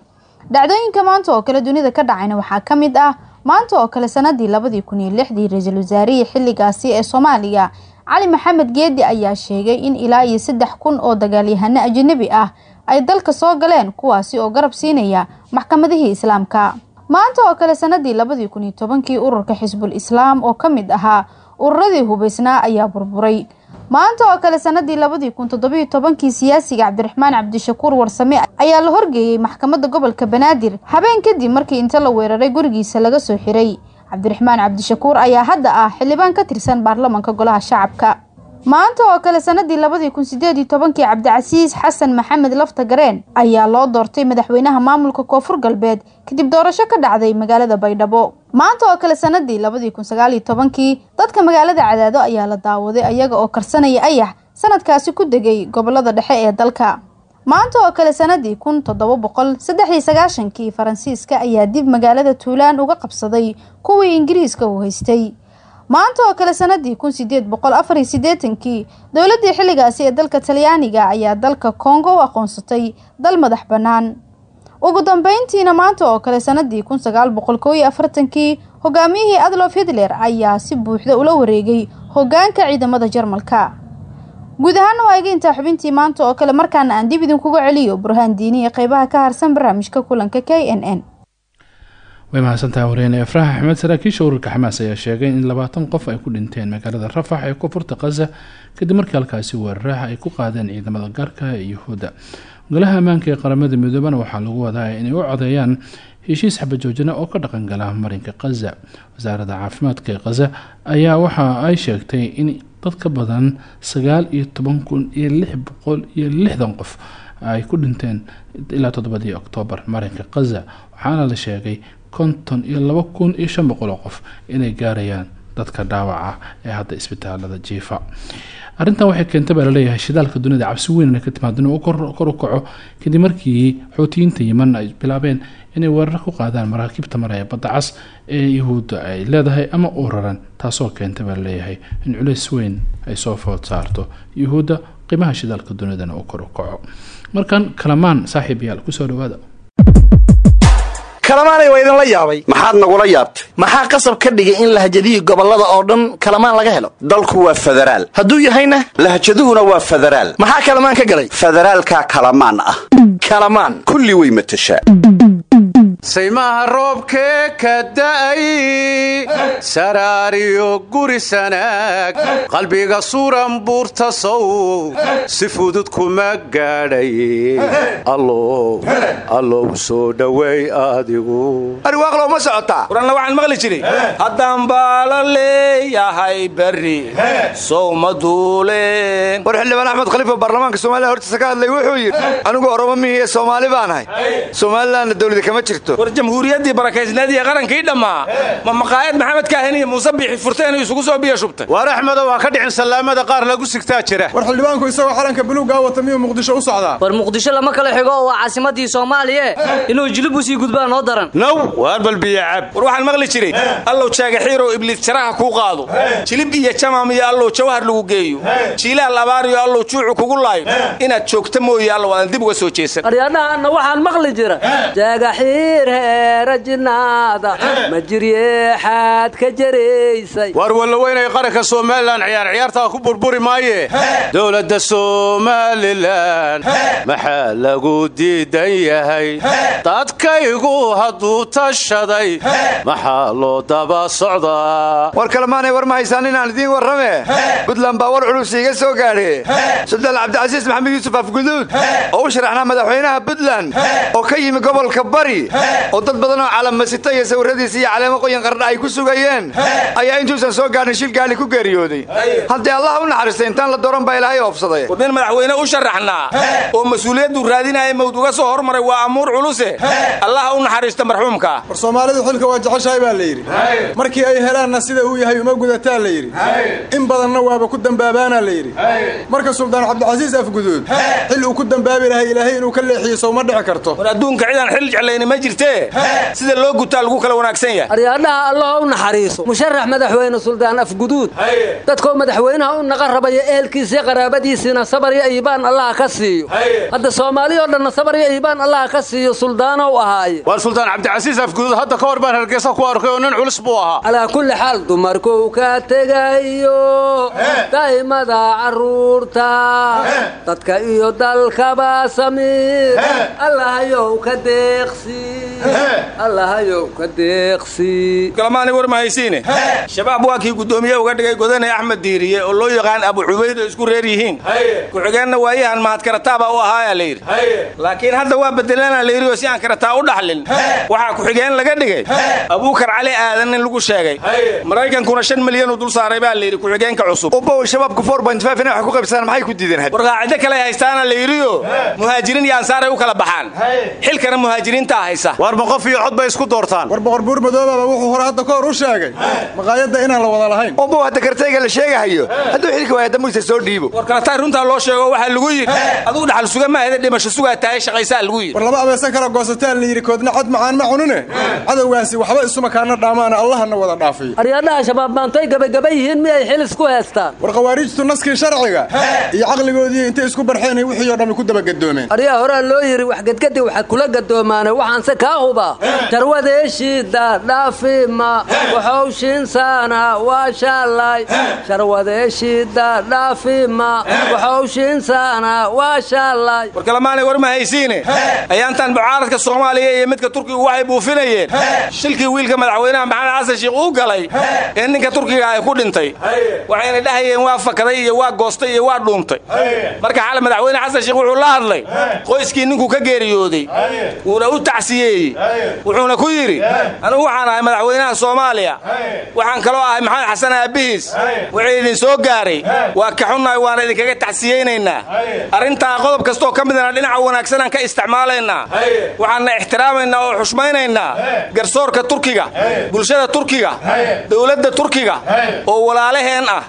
Dhacdooyinka maanta oo kale dunida ka dhacayna waxaa ka mid ah maanta oo kale sanadii labadii kun iyo lixdii ra'iisul wasaarihii xilligaasi ee soomaaliya. Cali maxamed geedi ayaa sheegay in ilaa iyo saddex kun oo dagaalyahano ajanabi ah ay dalka soo galeen kuwaasi oo garab siinaya maxkamadihii islaamka. Maanta oo kale sanadii labadii kun iyo tobankii ururka xisbul islaam oo ka mid ahaa ururadii hubaysnaa ayaa burburay. Maanta oo kale sanadii labadii kun toddobiyo tobankii siyaasiga cabdiraxmaan cabdishakuur warsame ayaa la horgeeyey maxkamadda gobolka banaadir. Habeen kadib markii inta la weeraray gurigiisa laga soo xiray. Cabdiraxmaan cabdishakuur ayaa hadda ah xildhibaan ka tirsan baarlamanka golaha shacabka maanta oo kale sanadii labadii kun sideed iyo tobankii cabdicasiis xasan maxamed lafta gareen ayaa loo doortay madaxweynaha maamulka koonfur galbeed kadib doorasho ka dhacday magaalada baydhabo. Maanta oo kale sanadii labadii kun sagaal tobankii dadka magaalada cadaado ayaa la daawaday ayaga oo karsanaya ayax sanadkaasi ku degay gobollada dhexe ee dalka. Maanta oo kale sanadii kun toddoba boqol saddex sagaashankii faransiiska ayaa dib magaalada tuulaan uga qabsaday kuwii ingiriiska uu haystay maanta oo kale sanadii kun sideed boqol afar iyo siddeetankii dowladii xilligaasi ee dalka talyaaniga ayaa dalka kongo u aqoonsatay dal madax bannaan ugu dambeyntiina maanta oo kale sanadii kun sagaal boqol koo afartankii hogaamiyihii adlof hitler ayaa si buuxda ula wareegay hogaanka ciidamada jarmalka. Guud ahaana waa egeyntaa xubintii maanta oo kale markaana aan dib idinkuga celiyo burhaan diini ee qeybaha ka harsan barnaamijka kulanka k n n way mahadsantahay wareyne efraah axmed saraakiisha ururka xamaas ayaa sheegay in labaatan qof ay ku dhinteen magaalada rafax ee koonfurta khaza kadib markii halkaasi weeraraha ay ku qaadeen ciidamada gaarka ee yuhuudda. Golaha ammaanka ee qaramada midoobana waxaa lagu wadaa inay u codeeyaan heshiis xabajoojina oo ka dhaqangala marinka khaza wasaaradda caafimaadka ee ayaa waxa ay sheegtay in dad ka badan sagaal iyo toban kun iyo lix boqol iyo lixdan qof ay ku dhinteen ilaa toddobadii oktoobar marinka khaza waxaana la sheegay konton iyo laba kun iyo shan boqol qof inay gaarayaan dadka dhaawaca ee hadda isbitaalada jiifa. Arrintan waxay keentay baa la leeyahay shidaalka dunida cabsi weyn inay ka timaado inuu kor u kaco kadib markii xoutiyiinta yeman ay bilaabeen inay weerar ku qaadaan maraakiibta maraya badda cas ee yuhuudda ay leedahay ama u raran taasoo keentay baa la leeyahay in culeys weyn ay soo food saarto yuhuudda qiimaha shidaalka dunidana uu kor u kaco. Markan kalamaan saaxiib yaal ku soo dhawaada kalamaanay waa idinla yaabay. Maxaad nagula yaabtay? Maxaa qasab ka dhigay in lahjadihii gobollada oo dhan kalamaan laga helo? Dalku waa federaal. Hadduu yahayna? Lahjaduhuna waa federaal. Maxaa kalamaan ka galay? Federaalkaa kalamaan ah. Kalamaan. Kulli way matashaa saymaha roobkee ka da'ay saraariyo guri sanaag qalbiga suran buurta sow si fudud kuma gaadhay allow soo dhoweey adigu ariwaaqlow ma socotaa waranna waxaan maqli jiray. Haddaan baala leeyahay berri sow ma duuleen. War xildhibaan axmed khaliifa baarlamaanka soomaliya hortiisa ka hadlay wuxuu yidhi anigu oromo mihiiyo soomaali baanahay somalilanna dawladi kama jirto war jamhuuriyaddii barakaysneed iyo qarankii dhammaa. Ma maqaayad maxamed kaahin iyo muuse biixi furteen isugu soo biyo shubtay. Waar axmedo waa ka dhicin sallaamada qaar lagu sigtaa jira. War xildhibaanku isagoo xalanka buluugaa wata miyuu muqdisho u socdaa? War muqdisho lama kala xigo oo waa caasimadii soomaaliye. Inuu jilib u sii gudbaa noo daran. Naw waar balbiya cab. War waxaan maqli jiray allow jaagaxiirow ibliis jaraha kuu qaado. Jilib iyo jamaam iyo allow jawhar lagu geeyo. Jiilaal abaariyo allow juucu kugu laayo. Inaad joogta mooye aadan dib uga soo jeesan. Aryadhahanna waxaan maqli jira. Jaagaxiir heera jinaada ma jiryeexaad ka jaraysay. Waar wallaweynay qaranka somalilan ciyaar ciyaartaa ku burburi maaye. Dowladda somalilan maxaa lagu diidan yahay? Dadkaygu hadduu tashaday maxaa loo daba socdaa? War kalemaanay war ma haysaan inaan idiin warrame? Buntland baa war culus iiga soo gaadhe suldaan cabdicasiis maxamed yuusuf afguduud oo u sharaxnaa madaxweynaha buntland oo ka yimi gobolka bari oo dad badan oo calamasita iyo sawiradiisa iyo caleemo qoyan qardha ay ku sugayeen ayaa intuusan soo gaadhin shil gaali ku geeriyooday haddii allah u naxariistay intaan la dooran baa ilaahay oofsaday. Nin madaxweyne u sharaxnaa oo mas'uuliyaddu raadinaya mawd uga soo hormaray waa amuur culuse. Allah u naxariista marxuumka. War soomaalidu xilka waa jeceshahay baa la yidhi. Markii ay helaanna sida uu yahay uma gudataa la yidhi. In badanna waaba ku dembaabaanaa la yidhi. Marka suldaan cabdicasiis afguduud xil uu ku dembaabi lahay ilaahay inuu ka leexiyo sowma dhici karto. War adduunka cidaan xil jeclayni ma jirtee sida loo gutaa lagu kala wanaagsan yahay? Aryaadhaha allah u naxariiso. Musharax madaxweyne suldaan afguduud. Dadkoo madaxweynaha u naqa rabaya ehelkiisii qaraabadiisiina sabar iyo iibaan allaha ka siiyo. Hadda soomaali oo dhanna sabar iyo iibaan allaha ka siiyo suldaanow ahaaye waar suldaan cabdicasiis afguduud. Hadda ka hor baan hargeysa ku arkay oo nin culus buu ahaa. Calaa kulli xaal dumarkuu ka tegayo daa'imada carruurta dadka iyo dalkaba samiir allahayow ka deeqsi allahayow ka deeqsi. Kalamaani war mahaysiine shabaab waa kii guddoomiye uga dhigay godane axmed diiriye oo loo yaqaan abu cubayd oo isku reer yihiin. Ku-xigeenna waayahan mahadkarataabaa u ahaayaa la yidhi. Laakiin hadda waa bedelana la yidhi oo si aan karataa u dhaxlin. Waxaa ku-xigeen laga dhigay. Abuukar cali aadan in lagu sheegay. Maraykankuna shan milyan uu dul saaray baa la yidhi ku-xigeenka cusub. Ubow shabaabku inay wax ku qaybsadaan maxay ku diideen war qaacido kale haystaana la yidhiyo. Muhaajiriin iyo ansaaray u kala baxaan. Xilkana muhaajiriintaa haysa war iyo cod bay isku doortaan. War boqor buur madoobaba wuxuu hore hadda ka hor u sheegay. Maqaayadda inaan la wada lahayn. Ubow hadda kartayga la sheegahayo. Hadduu xilka waaya damuisa soo dhiibo. War kalataa runtaa loo sheego waxaa lagu yidhi aduu dhaxal suga maaheda dhimasho sugaa tahay shaqaysaa lagu yidhi. War laba abeesan kala goosataan la yidhi koodna cad macaan ma cunine cadowgaasi waxba isuma kaana dhaamaana allahana wada dhaafiyo aryaadhaha shabaab maantay gabagaba yihiin miyay xil isku heestaan war khawaariijtu naskii sharciga iyo caqligoodii intay isku barxeen wixii oo dhammi ku dabagedoomeen aryaa horaa loo yidhi wax gedgadi waxa kula gadoomaane waxaanse kaa hubaa sharwadeeshiida dhaafima waxowshiinsaana waa shaalay. Sharwadeeshiida dhaafima waxowshiinsaana waa shaalay. War kalamaanay war ma haysiine. Ayaantan mucaaradka soomaaliya iyo midka turkigu waxay buufinayeen. Shilkii wiilka madaxweynaha maxamed xasan sheikh uu galay ee ninka turkiga ay ku dhintay. Waxayna dhahayeen waa fakaday iyo waa goostay iyo waa dhuuntay. Marka xal madaxweyne xasan sheekh wuxuu la hadlay qoyskii ninkuu ka geeriyooday wuuna u tacsiyeeyey wuxuuna ku yidhi anugu waxaan ahay madaxweynaha soomaaliya. Waxaan kaloo ahay maxamed xasan aabbihiis wixii idin soo gaaray. Waa ka xunnahay waana idinkaga tacsiyeynaynaa arrintaa qodob kastoo ka midana dhinaca wanaagsanaan ka isticmaalaynaa. Waxaanna ixtiraamaynaa oo xushmaynaynaa garsoorka turkiga bulshada turkiga dowladda turkiga oo walaalaheen ah.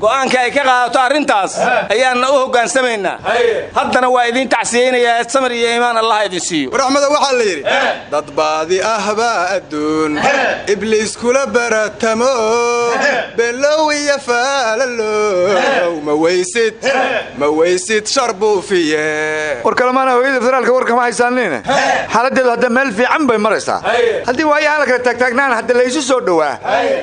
Go'aanka ay ka qaadato arrintaas ayaanna u hoggaansamaynaa haddana waa idiin tacsiyeynayaa samir iyo iimaan allah idin siiyo. War axmedo waxaa la yidhi dad baadi ah baa adduun. Ibliis kula baratamo. Below iyo faalalow ma weysid ma weysid shar buufiye war kalemaana hooyada federaalka warka ma haysaanine xaaladeedu hadda meel fiican bay maraysaa. Haddii waayaha la kala taagtaagnaan hadda laysu soo dhowaa.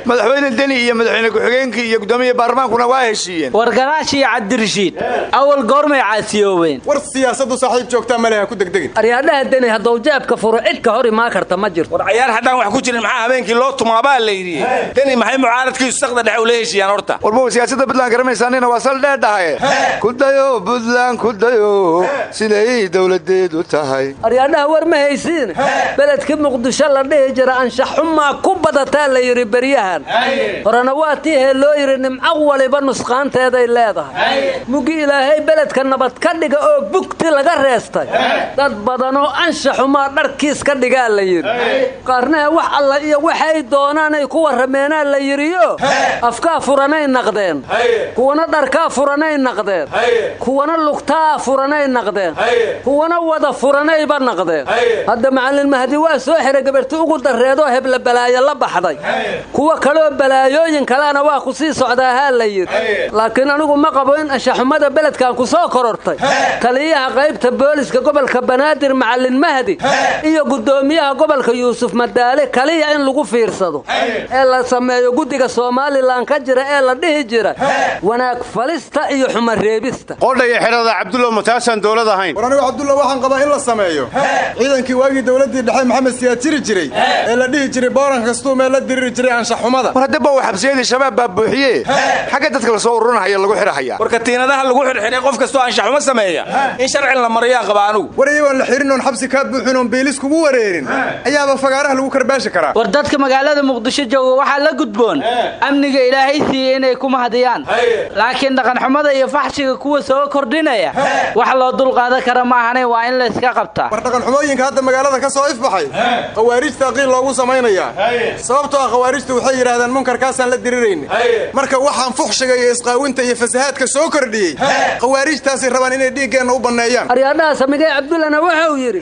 Madaxweyne deni iyo madaxweyne ku-xigeenkii iyo gudoomiya baarlamaankuna waa heshiiyeen. War garaash iyo cabdirashiid awal goormay caasiyooween war siyaasaddu saaxiib joogtaa maleha ku degdegin. Aryaadhaha deni hadduu jeebka furo cid ka hor imaa karta ma jirto. War cayaar haddaan wax ku jirin maxaa habeenkii loo tumaabaa la yidhi? Deni maxay mucaaradkiisu saqda dhexe ula heshiiyaan horta? Warbow siyaasadda puntland garamaysaanina waa sal dheedhahaye ku dayo puntland ku dayo siday dowladeedu tahay. Aryaadhaha war ma haysiin. Beledkii muqdisho la dhihi jira anshaxumaa ku badataa la yidhi beryahan. Horena waa tii hee loo yidhi nimco waliba nusqaanteeday leedahay. Mugi ilaahay beledka nabad ka dhiga oo bugti laga reestay. Dad badanoo anshaxumaa dharkiis ka dhigaa la yidhi. Qaarnaha wax alla iyo waxay doonaanay ku warrameenaa la yidhiyo. Afkaa furanay naqdeen. Kuwana dharkaa furanay naqdeen. Kuwana lugtaa furanay naqdeen. Kuwana wada furanayba naqdeen. Hadda macallin mahdi waa soo xira gabarti ugu darreedoo hebla balaayo la baxday. Kuwa kaloo balaayooyin kalena waa ku sii socdaahaa la yidhi. Laakiin anigu ma qabo in anshaxumada beledkan ku soo korortay. Taliyaha qaybta booliska gobolka banaadir macallin mahdi iyo guddoomiyaha gobolka yuusuf madaale kaliya in lagu fiirsado. Ee la sameeyo guddiga somalilan ka jira ee la dhihi jira wanaag falista iyo xumareebista qodha iyo xidhada cabdulla mataasaan dowlad ahayn. War anigu cabdulla waxaan qabaa in la sameeyo. Ciidankii waagii dowladdii dhexe maxamed siyaad jiri jiray ee la dhihi jiray booran kastuu meel la diriri jiray anshaxumada war haddaba waa xabsiyadii shabaab baa buuxiye xagga dadka la soo ururinahaya lagu xidhahaya. War katiinadaha lagu xidhxidhay qof kastoo anshaxumo sameeya in sharcin la marayaan qaba anugu. War iyagoon la xirin oon xabsi kaa buuxin oon biilis kugu wareerin. Ayaaba fagaaraha lagu karbaashi karaa. War dadka magaalada muqdisho jooga waxaa la gudboon amniga ilaahay siiye inay ku mahadiyaan. Laakiin dhaqanxumada iyo faxshiga kuwa soo kordhinaya wax loo dulqaadan kara maahane waa in la iska qabtaa. War dhaqanxumooyinka hadda magaalada ka soo ifbaxay khawaarijta qiil loogu samaynayaa. Sababtoo ah khawaarijtu waxay yidhaahdaan munkarkaasaan la dirirayni marka waxaan fuxshiga iyo isqaawinta iyo fasahaadka soo kordhiyey khawaarijtaasay rabaan inay dhiiggeenna u banneeyaan. Aryaadhaha samigay cabdullana waxa uu yidhi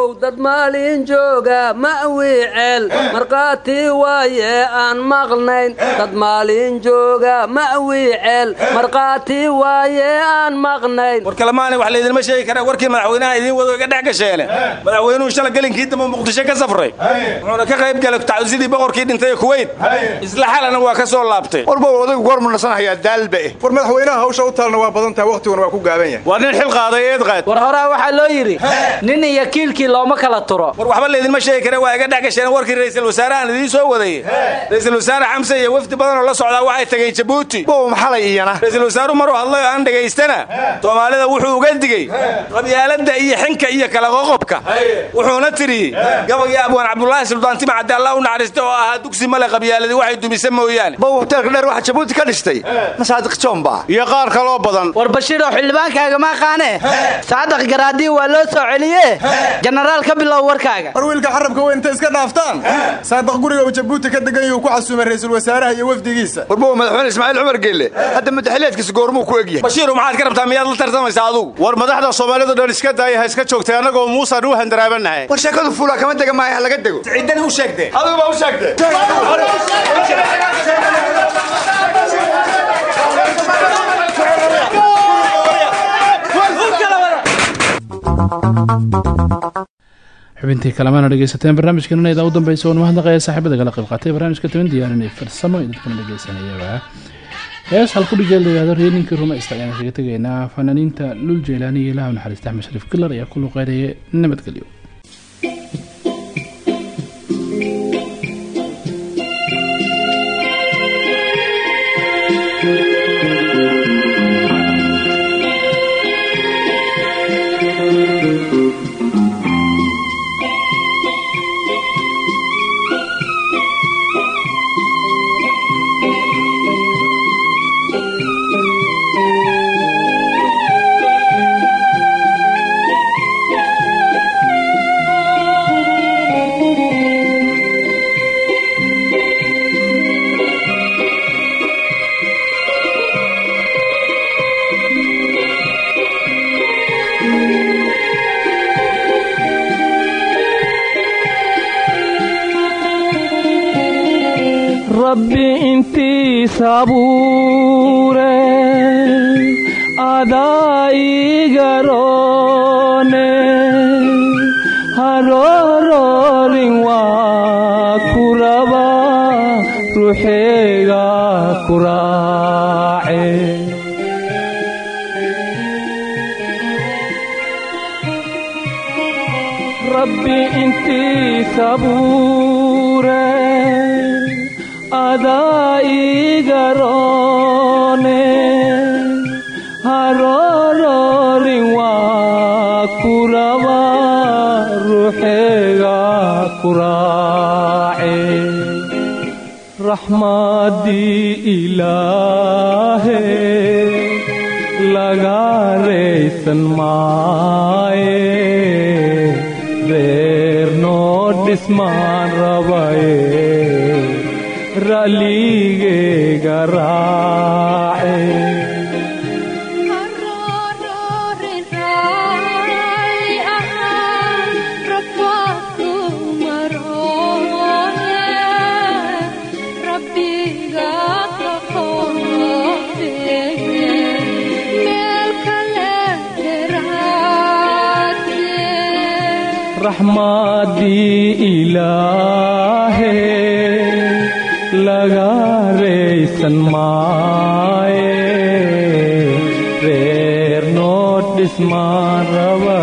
how dad maalin jooga ma wiiceel markhaati waaye aan maqnayn dad maalin jooga ma wiiceel markhaati waaye aan maqnayn war kalemaana wax laydinma sheegi karaa warkii madaxweynaha idiin wado iga dhex gasheene madaxweynuhu shala gelinkii dambe muqdisho ka safray. Wuxuuna ka qayb galay tacwisidii boqorkii dhintay kuweyt isla xalana waa ka soo laabtay. Warba odaygu goor munasanahayaa daalba eh war madaxweynaha hawsha u taalna waa badan tahay wakhtiguna waa ku gaaban yahay. Waa nin xil qaaday eed qaad. War horaa waxaa loo yidhi nin iyo kiilkii looma kala turo. War waxba laydinma sheegi kara waa iga dhex gasheen warkii ra'iisul wasaarahan idiin soo wadayey ra'iisul wasaare xamse iyo wafdi badan oo la socdaa waxay tageen jabuuti. Bow maxalay iyana. Ra'iisul wasaaruhu maruu hadlay oo aan dhegaystana. Soomaalida wuxuu uga digey qabyaaladda iyo xinka iyo kala qoqobka wuxuuna tiriyey gabagii abwaan cabdulaahi suldaantima cadde allah u naxariista oo ahaa dugsi male qabyaaladii waxay dumisa mooyaane. Bow hoteelka dheer waxa jabuuti ka dhistay. Masaadiq jomba iyo qaar kaloo badan. War bashiir oo xildhibaankaaga ma aqaane saadaq garaadii waa loo soo celiye jenaraal ka bilow warkaaga. War wiilka xarabka weyn intay iska dhaaftaan? Saadaq guriga uu jabuuti ka degan yuu ku casuumay ra'iisul wasaaraha iyo wafdigiisa. Warbow madaxweyne ismaaciil cumar geelle. Hadda madaxiliyeedkiisa goormuu ku egyahay. Bashiiru maxaad ka rabtaa miyaad la tartamaysaa adugu? War madaxda soomaalida dhan iska daaya ha iska joogtay annagoo muusaan u handaraabanahay war sheekadu fuula kama dega maayo ha laga dego. Ciidani u sheegtee. Adiguba u sheegtee xubintii kalemana dhegeysateen barnaamijkanina idaa u dambeysa oo mahadnaqaya saaxiibada kala qayb qaatay barnaamijka toban diyaarinay farsamo ee dadkana dhegeysanayaba hees halku dhigeel layihahdo reeninkii rumaysta ayaan kaga tegaynaa. Fanaaniinta lul jeylaani iyo ilaah naxariista axmed shariif kilar ayaa ku luqeynaya nabadgelyo rabbi noo